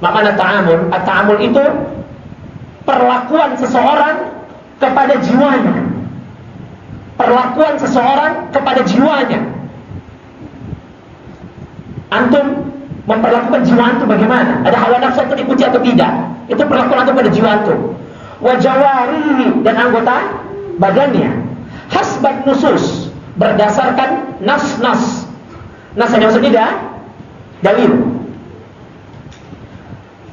Makna ta'amul, at-ta'amul itu perlakuan seseorang kepada jiwanya. Perlakuan seseorang kepada jiwanya. Antum memperlakukan jiwa antum bagaimana? Ada hawa nafsu itu dipuji atau tidak? Itu perlakuan antum pada jiwa antum. Wajawarihi dan anggota badannya. Hasbat nusus berdasarkan nas-nas. Nas yang maksudnya dalil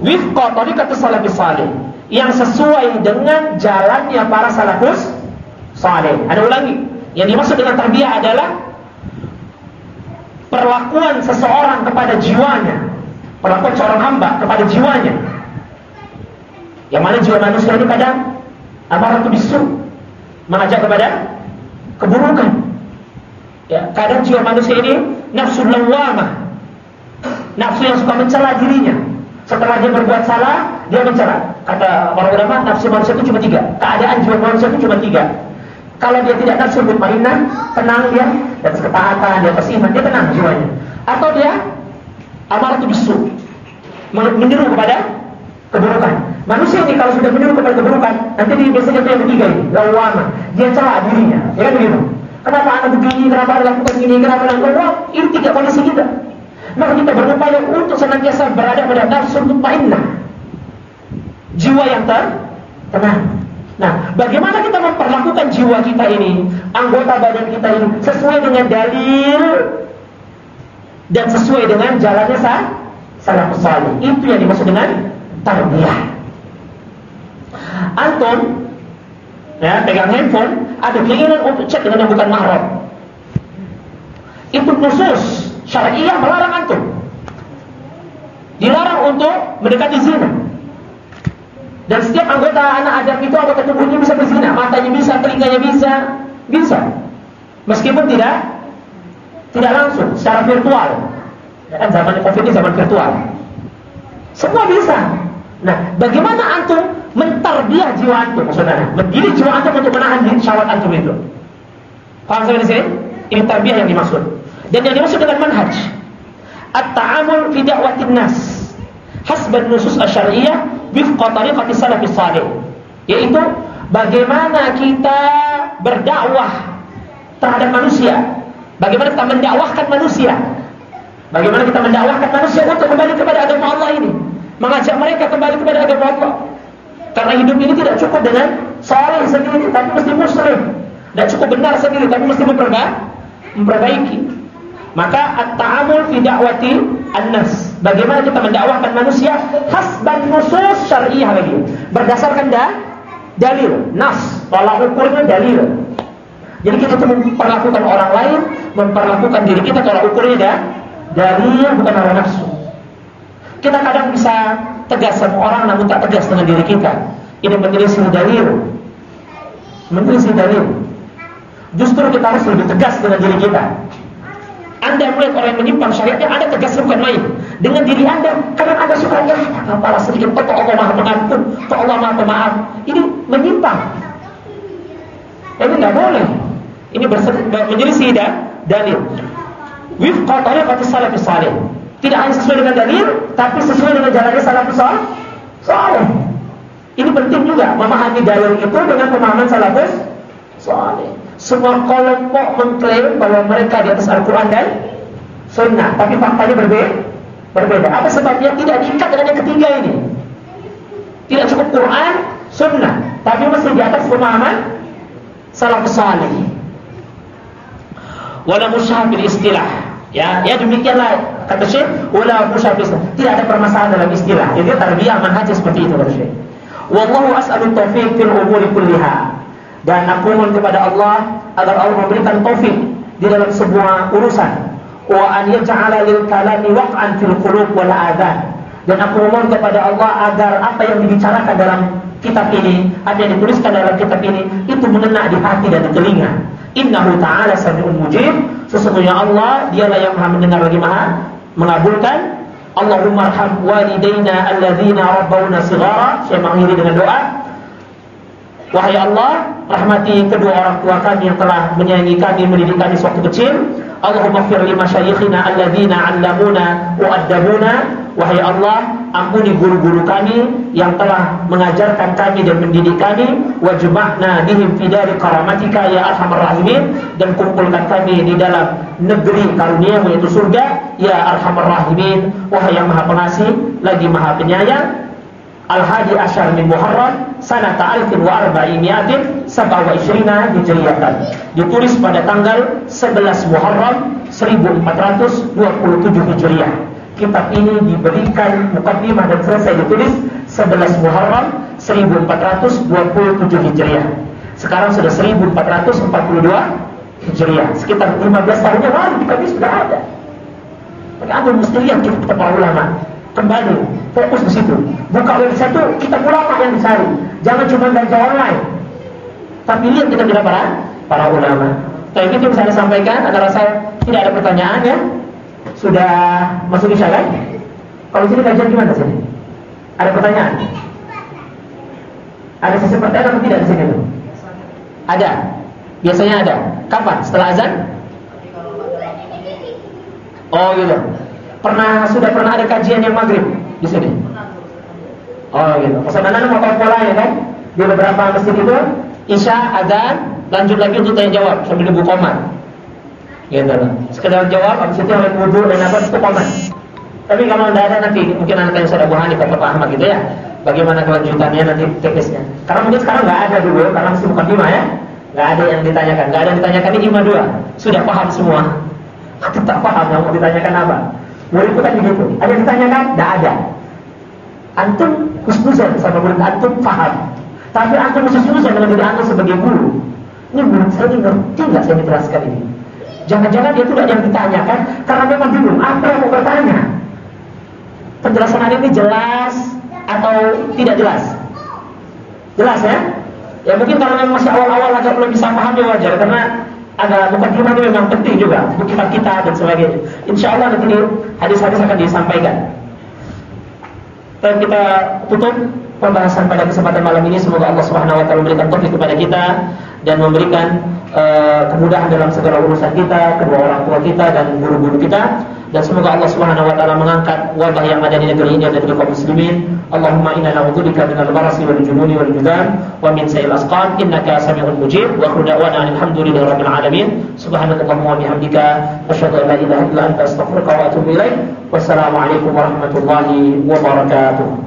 wifqa tariqatus salafus salih yang sesuai dengan jalannya para salafus saleh. Ada ulangi. Yang dimaksud dengan tarbiyah adalah perlakuan seseorang kepada jiwanya, perlakuan seorang hamba kepada jiwanya. Yang mana jiwa manusia ini kadang amaratu bisu, mengajak kepada keburukan. Ya, kadang jiwa manusia ini nafsu lawamah. Nafsu yang suka mencela dirinya. Setelah dia berbuat salah, dia mencela. Kata para ulama, nafsu manusia itu cuma tiga. Keadaan jiwa manusia itu cuma tiga. Kalau dia tidak nafsu mutmainnah, tenang dia dan ketaatan, dia beriman, dia tenang jiwanya. Atau dia amaratu bisu, menyeru kepada keburukan. Manusia ini kalau sudah menyeru kepada keburukan, nanti dia biasanya itu yang ketiga ini, lawama. Dia celah dirinya, ya kan begitu. Kenapa anak begini, kenapa anak lakukan ini, kenapa anak lakukan ini tiga kondisi kita. Maka kita berupaya untuk senantiasa berada pada nafsu mutmainnah. Jiwa yang ter tenang. Nah, bagaimana kita memperlakukan jiwa kita ini, anggota badan kita ini sesuai dengan dalil dan sesuai dengan jalannya sah salafus salih. Itu yang dimaksud dengan tarbiyah. Anton ya pegang handphone ada keinginan untuk cek dengan yang bukan mahram. Itu khusus syariah melarang antum. Dilarang untuk mendekati zina. Dan setiap anggota anak Adam itu anggota tubuhnya bisa berzina, matanya bisa, telinganya bisa, bisa. Meskipun tidak tidak langsung, secara virtual. Ya kan zaman Covid ini zaman virtual. Semua bisa. Nah, bagaimana antum mentarbiah jiwa antum, saudara? Mendidik jiwa antum untuk menahan syahwat antum itu. Paham sampai di? Ini tarbiyah yang dimaksud. Dan yang dimaksud dengan manhaj at-ta'amul fi da'watin nas hasban nusus asy-syar'iyyah wifqa tariqati salafis salih. Yaitu bagaimana kita berdakwah terhadap manusia. Bagaimana kita mendakwahkan manusia. Bagaimana kita mendakwahkan manusia untuk kembali kepada agama Allah ini. Mengajak mereka kembali kepada agama Allah. Karena hidup ini tidak cukup dengan saleh sendiri, tapi mesti muslim. Tidak cukup benar sendiri, tapi mesti memperbaiki. Maka at-ta'amul fi da'wati an-nas. Bagaimana kita mendakwahkan manusia hasban nusus syariah lagi. Berdasarkan da dalil, nas, tolak ukurnya dalil. Jadi kita memperlakukan orang lain, memperlakukan diri kita tolak ukurnya da dalil bukan hawa nafsu. Kita kadang bisa tegas sama orang namun tak tegas dengan diri kita. Ini menyelisih dalil. Menyelisih dalil. Justru kita harus lebih tegas dengan diri kita. Anda melihat orang yang menyimpang syariatnya, Anda tegas bukan main. Dengan diri Anda, karena Anda suka ya, apalah sedikit, toh Allah maha pengampun, toh Allah maha pemaaf. Ini menyimpang. Ini tidak boleh. Ini menyelisih dalil. Wifqa tariqati salafis salih. Tidak hanya sesuai dengan dalil, tapi sesuai dengan jalannya salafus salih. Ini penting juga memahami dalil itu dengan pemahaman salafus salih. Semua kelompok mengklaim bahwa mereka di atas Al-Quran dan Sunnah, tapi faktanya berbeda. Berbeda. Apa sebabnya? Tidak diikat dengan yang ketiga ini. Tidak cukup Quran, Sunnah, tapi mesti di atas pemahaman salafus salih. Wala musyabil istilah Ya, ya demikianlah kata Syekh, wala musyabis. Tidak ada permasalahan dalam istilah. Jadi tarbiyah manhaj seperti itu kata Syekh. Wallahu as'alu taufiq fil umuri kulliha. Dan aku mohon kepada Allah agar Allah memberikan taufik di dalam semua urusan. Wa an yaj'ala lil kalami waq'an fil qulub wal adhan. Dan aku mohon kepada Allah agar apa yang dibicarakan dalam kitab ini, apa yang dituliskan dalam kitab ini itu mengena di hati dan di telinga. Innahu ta'ala sami'un mujib. Sesungguhnya Allah dialah yang Maha mendengar lagi Maha mengabulkan. Allahumma arham walidaina alladzina rabbawna sighara. Saya mengakhiri dengan doa. Wahai Allah, rahmati kedua orang tua kami yang telah menyayangi kami, mendidik kami sewaktu kecil. Allahumma fir li masyayikhina alladzina 'allamuna wa addabuna wahai Allah ampuni guru-guru kami yang telah mengajarkan kami dan mendidik kami. Wajma'na bihim fi dari karamatika ya arhamar rahimin. Dan kumpulkan kami di dalam negeri karunia yaitu surga ya arhamar rahimin. Wahai yang maha pengasih lagi maha penyayang Al-Hadi Asyar min Muharram Sanata alfin wa Sabah wa isyrina hijriyatan. Ditulis pada tanggal 11 Muharram 1427 Hijriah Kitab ini diberikan mukaddimah dan selesai ditulis 11 Muharram 1427 Hijriah Sekarang sudah 1442 Hijriah Sekitar 15 tahunnya lalu kitab ini sudah ada. Maka anda mesti kita para ulama kembali fokus di situ. Buka website itu kita ulama yang dicari. Jangan cuma baca online. Tapi lihat kita tidak para para ulama. Tapi itu saya sampaikan. Ada rasa tidak ada pertanyaan ya? Sudah masuk isya kan? Kalau sini kajian gimana sini? Ada pertanyaan? Ada sesi pertanyaan atau tidak di sini tuh? Ada. Biasanya ada. Kapan? Setelah azan? Oh gitu. Pernah sudah pernah ada kajian yang maghrib di sini? Oh gitu. Pesanan mau pola ya kan? Di beberapa masjid itu isya azan lanjut lagi untuk tanya jawab sambil nunggu komat. Gitu loh. Sekedar jawab habis itu yang wudhu dan apa itu komat. Tapi kalau tidak ada nanti mungkin anak tanya Ustaz Abu Hanif atau Pak Ahmad gitu ya. Bagaimana kelanjutannya nanti teknisnya? Karena mungkin sekarang nggak ada dulu karena masih bukan lima ya. Nggak ada yang ditanyakan. Nggak ada yang ditanyakan ini lima dua. Sudah paham semua. Tetap paham yang mau ditanyakan apa. Muridku kan begitu. Ada yang ditanyakan? Tidak ada. Antum husnuzan sama murid antum paham. Tapi antum husnuzan dengan diri antum sebagai guru. Ini murid saya ini ngerti nggak saya menjelaskan ini? Jangan-jangan dia tidak yang ditanyakan karena memang bingung apa yang mau bertanya. Penjelasan ini jelas atau tidak jelas? Jelas ya? Ya mungkin kalau memang masih awal-awal agak belum bisa paham ya wajar karena ada mukadimah memang penting juga untuk kita kita dan sebagainya. Insya Allah nanti hadis-hadis akan disampaikan. Dan kita tutup pembahasan pada kesempatan malam ini. Semoga Allah Subhanahu Wa Taala memberikan taufik kepada kita dan memberikan uh, kemudahan dalam segala urusan kita, kedua orang tua kita dan guru-guru kita dan semoga Allah Subhanahu wa taala mengangkat wabah yang ada di negeri ini dan negeri kaum muslimin. Allahumma inna na'udzubika minal barasi wal jununi wal judan wa min sayyi'il asqam innaka samiul mujib wa akhiru da'wana alhamdulillahi rabbil alamin. Subhanakallahumma wa bihamdika asyhadu an la ilaha illa anta astaghfiruka wa atubu ilaik. Wassalamu alaikum warahmatullahi wabarakatuh.